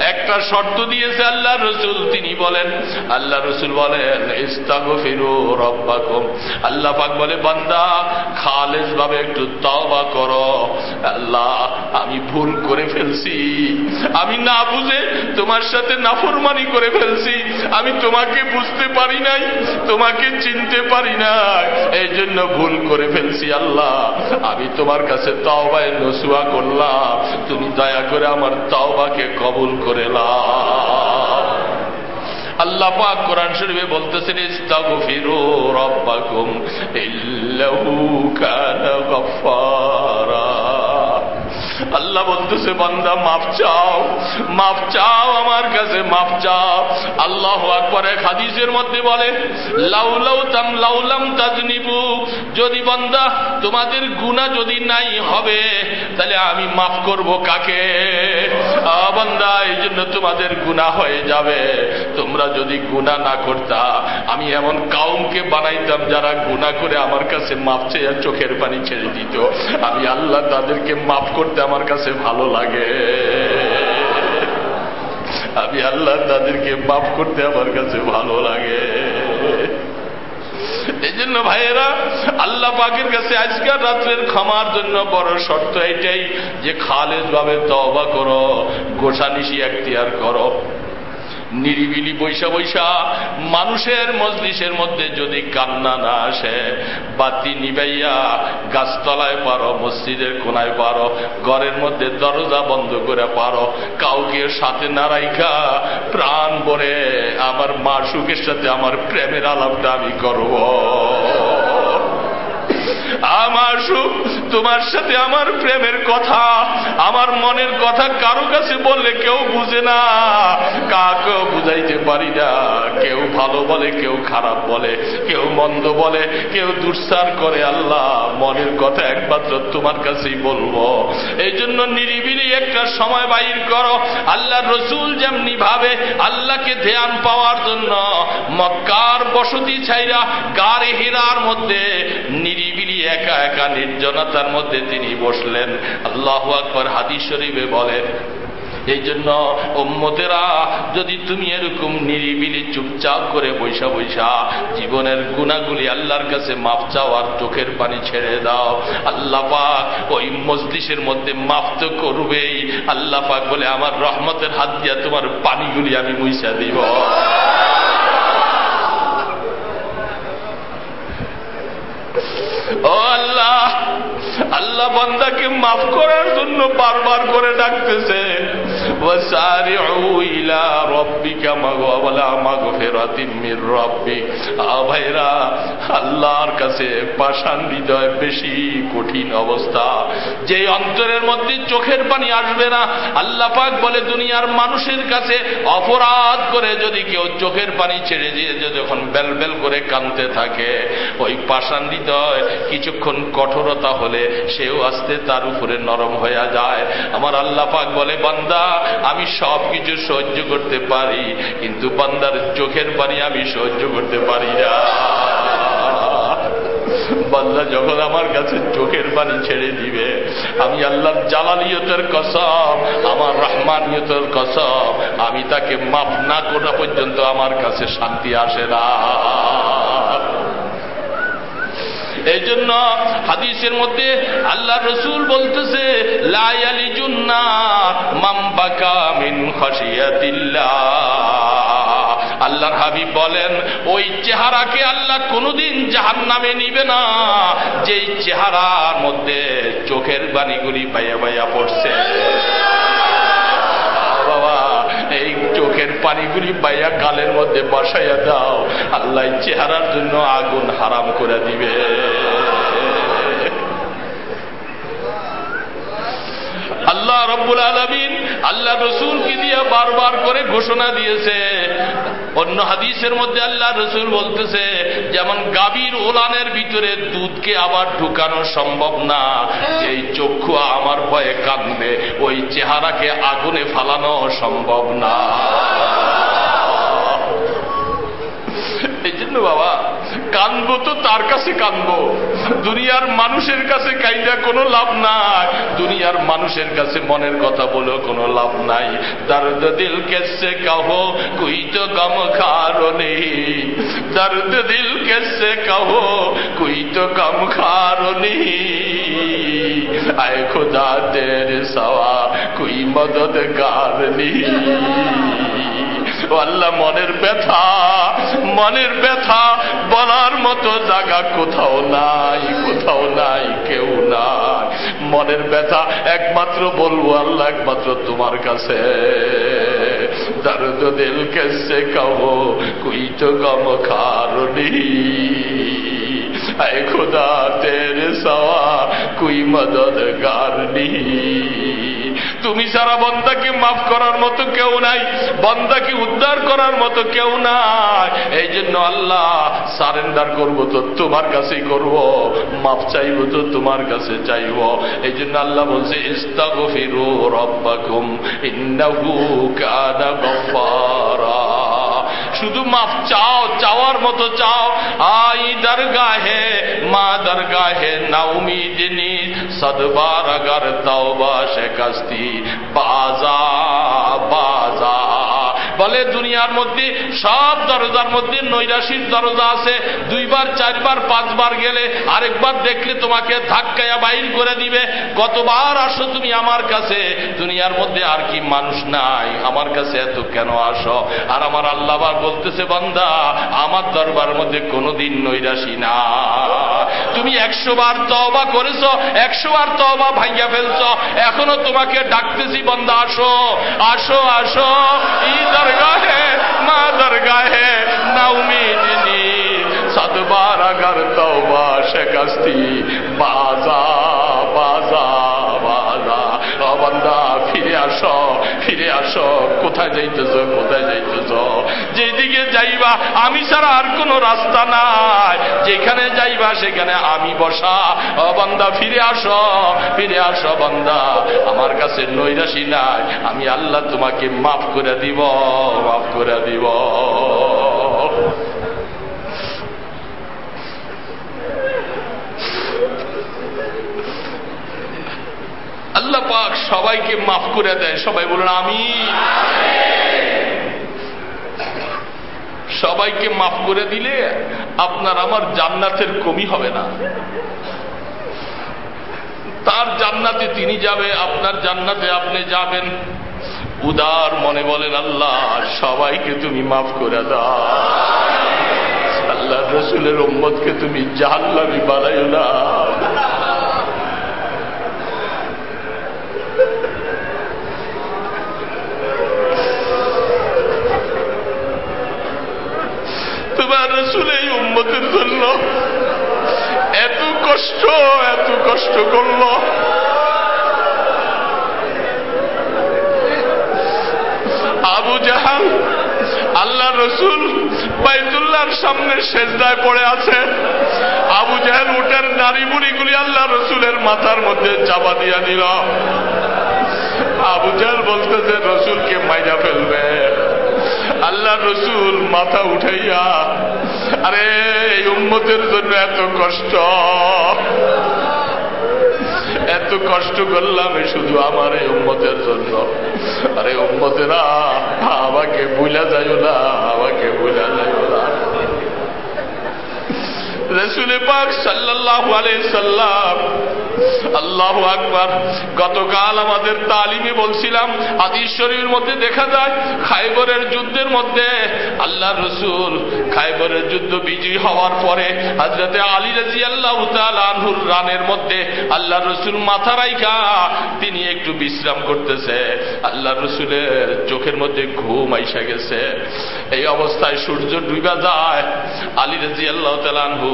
একটা শর্ত দিয়েছে আল্লাহ রসুল। তিনি বলেন, আল্লাহ রসুল বলেন ইস্তাগো ফিরো রব্বাকুম। আল্লাহ পাক বলে, বান্দা খালেজ ভাবে একটু তওবা করো। আল্লাহ, আমি ভুল করে ফেলছি। আমি না বুঝে তোমার সাথে নাফরমানি করে ফেলছি। আমি তোমাকে বুঝতে পারি নাই, তোমাকে চিনতে পারি না এই জন্য ভুল করে ফেলছি আল্লাহ। আমি তোমার কাছে তাওবায় নসুয়া করলাম, তুমি দয়া করে আমার তাওবাকে কবুল করে আল্লাহ পাক কোরআন শরীফে বলতেছেন, ইস্তাগফিরু রাব্বাকুম ইল্লাহু কানা গফফারা। আল্লাহ বলতেছে, বান্দা, মাফ চাও মাফ চাও, আমার কাছে মাফ চাও। আল্লাহ আকবর এক হাদিসের মধ্যে বলে লাউলাউ তাম লাউলাম তাজনিবু, যদি বান্দা তোমাদের গুণা যদি নাই হবে, তাহলে আমি মাফ করব কাকে? বান্দা এই জন্য তোমাদের গুণা হয়ে যাবে। তোমরা যদি গুণা না করতা, আমি এমন কাউমকে বানাইতাম যারা গুণা করে আমার কাছে মাফ চেয়ে চোখের পানি ছেড়ে দিত। আমি আল্লাহ তাদেরকে মাফ করতে আমার কাছে ভালো লাগে। আমি আল্লাহ তাদেরকে মাফ করতে আমার কাছে ভালো লাগে। এই জন্য ভাইয়েরা, আল্লাহ পাকের কাছে আজকের রাত্রের ক্ষমার জন্য বড় শর্ত এটাই যে খালেজ ভাবে তবা করো গোসানিসি এখতিয়ার করো। নিরিবিলি বৈশা বৈশা মানুষের মজলিসের মধ্যে যদি কান্না না আসে, বাতি নিবাইয়া গাছতলায় পারো, মসজিদের কোনায় পারো, ঘরের মধ্যে দরজা বন্ধ করে পারো, কাউকে সাথে না রাইখা প্রাণ ভরে আমার মা সুখের সাথে আমার প্রেমের আলাপটা আমি করব। আমার সুখ, তোমার সাথে আমার প্রেমের কথা, আমার মনের কথা কারও কাছে বললে কেউ বুঝে না। কাকেও বুঝাইতে পারি না, কেউ ভালো বলে, কেউ খারাপ বলে, কেউ মন্দ বলে, কেউ দুঃসার করে আল্লাহ, মনের কথা একমাত্র তোমার কাছেই বলব। এই জন্য নিরিবিলি একটা সময় বাইর করো আল্লাহ রসুল যেমনি ভাবে আল্লাহকে ধ্যান পাওয়ার জন্য মক্কার বসতি ছাইরা গাড়ি হীরার মধ্যে নিরিবিলি একা একা নির্জনতার মধ্যে তিনি বসলেন। আল্লাহ আকবর হাদিস শরীফে বলেন এই জন্য ওম্মতেরা যদি তুমি এরকম নিরিবিলি চুপচাপ করে বৈশা বৈশা জীবনের গুণাগুলি আল্লাহর কাছে মাফ চাও আর চোখের পানি ছেড়ে দাও, আল্লাহ পাক ওই মজলিসের মধ্যে মাফ তো করবেই। আল্লাহ পাক বলে, আমার রহমতের হাত দিয়া তোমার পানিগুলি আমি মুইসা দিব। ও আল্লাহ আল্লাহ বান্দাকে মাফ করার জন্য বারবার করে ডাকতেছে। আল্লাহর কাছে পাষাণ হৃদয় বেশি কঠিন অবস্থা। যে অন্তরের মধ্যে চোখের পানি আসবে না, আল্লাহ পাক বলে, দুনিয়ার মানুষের কাছে অপরাধ করে যদি কেউ চোখের পানি ছেড়ে দিয়ে যখন বেল বেল করে কানতে থাকে, ওই পাষাণ হৃদয় কিছুক্ষণ কঠোরতা হলে সেও আসতে তার উপরে নরম হয়ে যায়। আমার আল্লাহ পাক বলে, বান্দা, আমি সব কিছু সহ্য করতে পারি কিন্তু বান্দার চোখের পানি আমি সহ্য করতে পারি না। বান্দা যখন আমার কাছে চোখের পানি ছেড়ে দিবে, আমি আল্লাহ জালালিয়তের কসম, আমার রহমানিয়তের কসম, আমি তাকে মাফ না করা পর্যন্ত আমার কাছে শান্তি আসে না। এই জন্য হাদিসের মধ্যে আল্লাহ রসুল বলতেছে লায়ালি জুন্নার মাম্বাকা মিন খসিয়াতিল্লাহ আল্লাহর হাবিব বলেন, ওই চেহারাকে আল্লাহ কোনোদিন জাহান নামে নিবে না। যেই চেহারার মধ্যে চোখের বাণীগুলি বাইয়া বাইয়া পড়ছে চোখের পানিগুলি পাইয়া গালের মধ্যে বসাইয়া দাও। আল্লাহ চেহারার জন্য আগুন হারাম করে দিবে। আল্লাহ রব্বুল আলমিন আল্লাহ রসুলকে দিয়ে বারবার করে ঘোষণা দিয়েছে। অন্য হাদিসের মধ্যে আল্লাহ রসুল বলতেছে, যেমন গাভীর ওলানের ভিতরে দুধকে আবার ঢুকানো সম্ভব না এই চক্ষু আমার ভয়ে কাঁদবে, ওই চেহারাকে আগুনে ফালানো সম্ভব না। এই জন্য বাবা কানবো তো তার কাছে কানবো। দুনিয়ার মানুষের কাছে কাইদা কোনো লাভ নাই। দুনিয়ার মানুষের কাছে মনের কথা বলেও কোনো লাভ নাই। দর্দ দিল কেসে কহো, কুই তো গম খারনে দর্দ দিল কেসে কহো, কুই তো গম খারনে আয় খুদা তেরে সওয়া, কুই মদদগার নেই। আল্লাহ মনের ব্যথা মনের ব্যথা বলার মতো জায়গা কোথাও নাই কোথাও নাই, কেউ নাই। মনের ব্যথা একমাত্র বলব আল্লাহ, একমাত্র তোমার কাছে। দর্দ দিল কেসে কুই তো গম আয় খুদা, তেরে সওয়া, কুই মদদগার নেই তুমি ছাড়া বন্দাকে মাফ করার মতো কেউ নাই, বন্দাকে উদ্ধার করার মতো কেউ নাই এই জন্য আল্লাহ সারেন্ডার করব তো তোমার কাছেই করব, মাফ চাইব তো তোমার কাছে চাইব এই জন্য আল্লাহ বলছে, ইস্তাগফিরু রব্বাকুম, ইন্নাহু কানা গফারা শুধু মাফ চাও, চাওয়ার মতো চাও, আই দরগাহে, মা দরগাহে না উমিদ নি সদবার আগর তওবা শেখাস্তি। بازار বলে দুনিয়ার মধ্যে, সব দরজার মধ্যে নৈরাশির দরজা আছে। দুইবার, চারবার, পাঁচবার গেলে আরেকবার দেখলে তোমাকে ধাক্কায়া বাইর করে দিবে। কতবার আসো তুমি আমার কাছে, দুনিয়ার মধ্যে আর কি মানুষ নাই। আমার কাছে এত কেন আসো? আর আমার আল্লাহবার বলতেছে, বান্দা, আমার দরবার মধ্যে কোনোদিন নৈরাশি না। তুমি একশো বার তবা করেছ, একশো বার তবা ভাইয়া ফেলছ। এখনও তোমাকে ডাকতেছি বন্ধা আসো আসো আসো। درگاہ ہے نہ درگاہ ہے نہ امید نی ست بار اگر توبہ شکستی، بازا بازا بازا بندہ، پھر سو আসো, কোথায় যাইতেছ কোথায় যাইতেছ? যেদিকে যাইবা, আমি ছাড়া আর কোন রাস্তা নাই। যেখানে যাইবা, সেখানে আমি বসা। বন্দা, ফিরে আস ফিরে আস বান্দা। আমার কাছে নৈরাশি নাই। আমি আল্লাহ তোমাকে মাফ করে দিব, মাফ করে দিব। আল্লাহ পাক সবাইকে মাফ করে দেয়। সবাই বলুন আমি সবাইকে মাফ করে দিলে আপনার আমার জান্নাতের কমি হবে না। তার জান্নাতে তিনি যাবে, আপনার জান্নাতে আপনি যাবেন। উদার মনে বলেন, আল্লাহ, সবাইকে তুমি মাফ করে দাও। আল্লাহ রসুলের ওম্মদকে তুমি জাহান্নামি বানাইও না। উম্মতের জন্য এত কষ্ট এত কষ্ট করল। আবু জাহান আল্লাহ রসুল বাইতুল্লাহর সামনে শেষদায় পড়ে আছে। আবু জাহান উঠের নারী বুড়িগুলি আল্লাহ রসুলের মাথার মধ্যে চাপা দিয়া দিল। আবু জাহাল বলতেছে, রসুলকে মাইজা ফেলবে। আল্লাহ রসুল মাথা উঠাইয়া আরে উম্মতের জন্য এত কষ্ট। এত কষ্ট করলাম শুধু আমার এই উম্মতের জন্য। আরে, উম্মতেরা, আমাকে বুঝা যাইও না, আমাকে ভুলা যাইও না। রসুল পাক সাল্লাহ সাল্লাম আল্লাহ আকবার। গতকাল আমাদের তালিমে বলছিলাম আদিশ্বরীর মধ্যে দেখা যায়, খাইবরের যুদ্ধের মধ্যে আল্লাহ রসুল খাইবরের যুদ্ধ বিজয়ী হওয়ার পরে হাজরতে আলী রাজি আল্লাহ আনহুর রানের মধ্যে আল্লাহ রসুল মাথা রাইখা, তিনি একটু বিশ্রাম করতেছে। আল্লাহ রসুলের চোখের মধ্যে ঘুম আইসা গেছে। এই অবস্থায় সূর্য ডুবা যায়। আলী রাজি আল্লাহ আনহু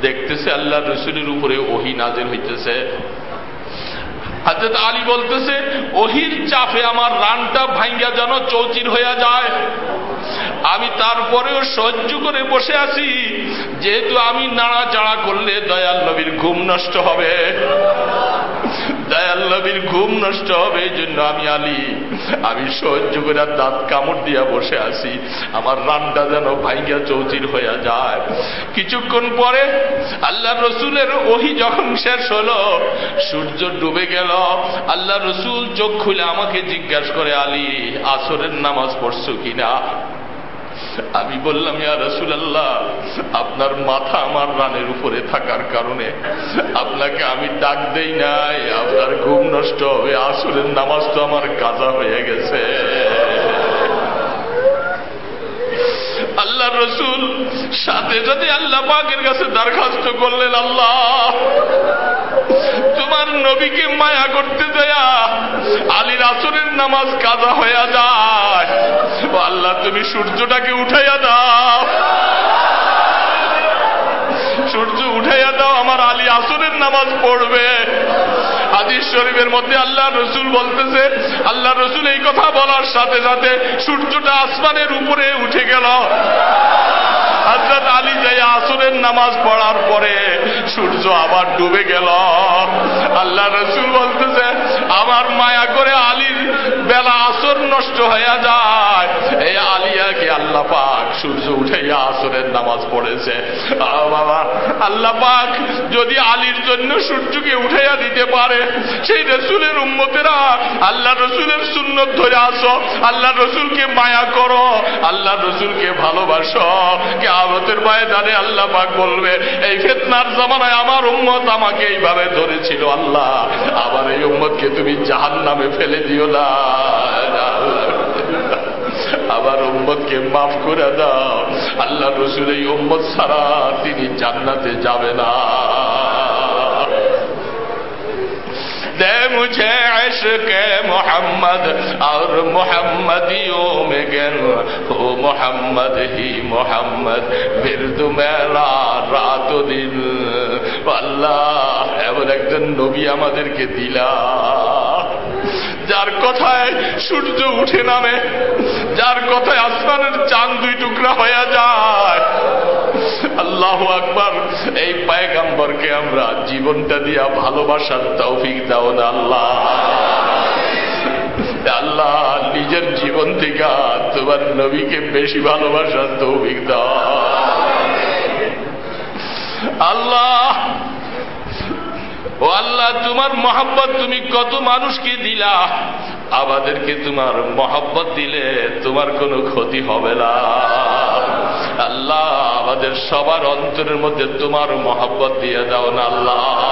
দেখতেছে আল্লাহ রসুলের উপরে ওহি নাজের হইতেছে। হাজরত আলী বলতেছে, ওহির চাপে আমার রানটা ভাঙ্গা যেন চৌচির হইয়া যায়। আমি তারপরেও সহ্য করে বসে আছি। যেহেতু আমি নাড়াচাড়া করলে দয়াল নবীর ঘুম নষ্ট হবে। দয়াল নবীর ঘুম নষ্ট হবে, এই জন্য আমি আলী। আমি সহ্য করে দাঁত কামড় দিয়া বসে আছি। আমার রানটা যেন ভাইয়া চৌচির হইয়া যায়। কিছুক্ষণ পরে আল্লাহ রসুলের ওহি যখন শেষ হলো, সূর্য ডুবে গেল। আল্লাহ রসুল চোখ খুলে আমাকে জিজ্ঞাসা করে, আলী, আসরের নামাজ পড়ছো কিনা? আমি বললাম, ইয়া রসুল আল্লাহ আপনার মাথা আমার রানের উপরে থাকার কারণে আপনাকে আমি ডাক দেই নাই, আপনার ঘুম নষ্ট হবে, আসরের নামাজ তো আমার কাজা হয়ে গেছে। আল্লাহ রসুল সাথে সাথে আল্লাহ পাকের কাছে দরখাস্ত করলেন, আল্লাহ তোমার নবীকে মায়া করতে দেয়া আলীর আসরের নামাজ কাজা হইয়া যায়। আল্লাহ, তুমি সূর্যটাকে উঠাইয়া দাও। সূর্য উঠাইয়া দাও, আমার আলী আসরের নামাজ পড়বে। হাদিস শরীফের মধ্যে আল্লাহ রসুল বলতেছে আল্লাহ রসুল এই কথা বলার সাথে সাথে সূর্যটা আসমানের উপরে উঠে গেল। হজরত আলী যাই আসরের নামাজ পড়ার পরে সূর্য আবার ডুবে গেল। আল্লাহ রসুল বলতেছে, আমার মায়া করে আলীর বেলা আসর নষ্ট হয়ে যায়। এই আলিয়াকে আল্লাহ পাক সূর্য উঠাইয়া আসরের নামাজ পড়েছে। বাবা, আল্লাহ পাক যদি আলীর জন্য সূর্যকে উঠাইয়া দিতে পারে, সেই রসুলের উন্মতেরা আল্লাহ রসুলের সুন্নত ধরে আসো, আল্লাহ রসুলকে মায়া করো, আল্লাহ রসুলকে ভালোবাসো। কে আমতের ময়দানে আল্লাহ পাক বলবে, এই ফেতনার জামানায় আমার উম্মত আমাকে এইভাবে ধরেছিল, আল্লাহ। আবার এই উম্মতকে তুমি জাহান নামে ফেলে দিও না আবার উম্মতকে মাফ করে দাও। আল্লাহ রসুল এই উম্মত ছাড়া তিনি জান্নাতে যাবে না। দে মুঝে আশকে মোহাম্মদ, আর মোহাম্মদ মোহাম্মদিও মে গেল। ও মোহাম্মদ হি মোহাম্মদ, বিরদু মেলা রাত দিন। পাল্লা এমন একজন নবী আমাদেরকে দিলা। যার কথায় সূর্য উঠে নামে, যার কথায় আসমানের চাঁদ দুই টুকরা হয়ে যায়। আল্লাহ আকবার, এই পায়গাম্বরকে আমরা জীবনটা দিয়া ভালোবাসার তৌফিক দাও না আল্লাহ। আল্লাহ নিজের জীবন থেকে তোমার নবীকে বেশি ভালোবাসার তৌফিক দাও। আল্লাহ ও আল্লাহ, তোমার মহাব্বত তুমি কত মানুষকে দিলা। আমাদেরকে তোমার মহাব্বত দিলে তোমার কোনো ক্ষতি হবে না। আল্লাহ, আমাদের সবার অন্তরের মধ্যে তোমার মহাব্বত দিয়ে দাও না আল্লাহ।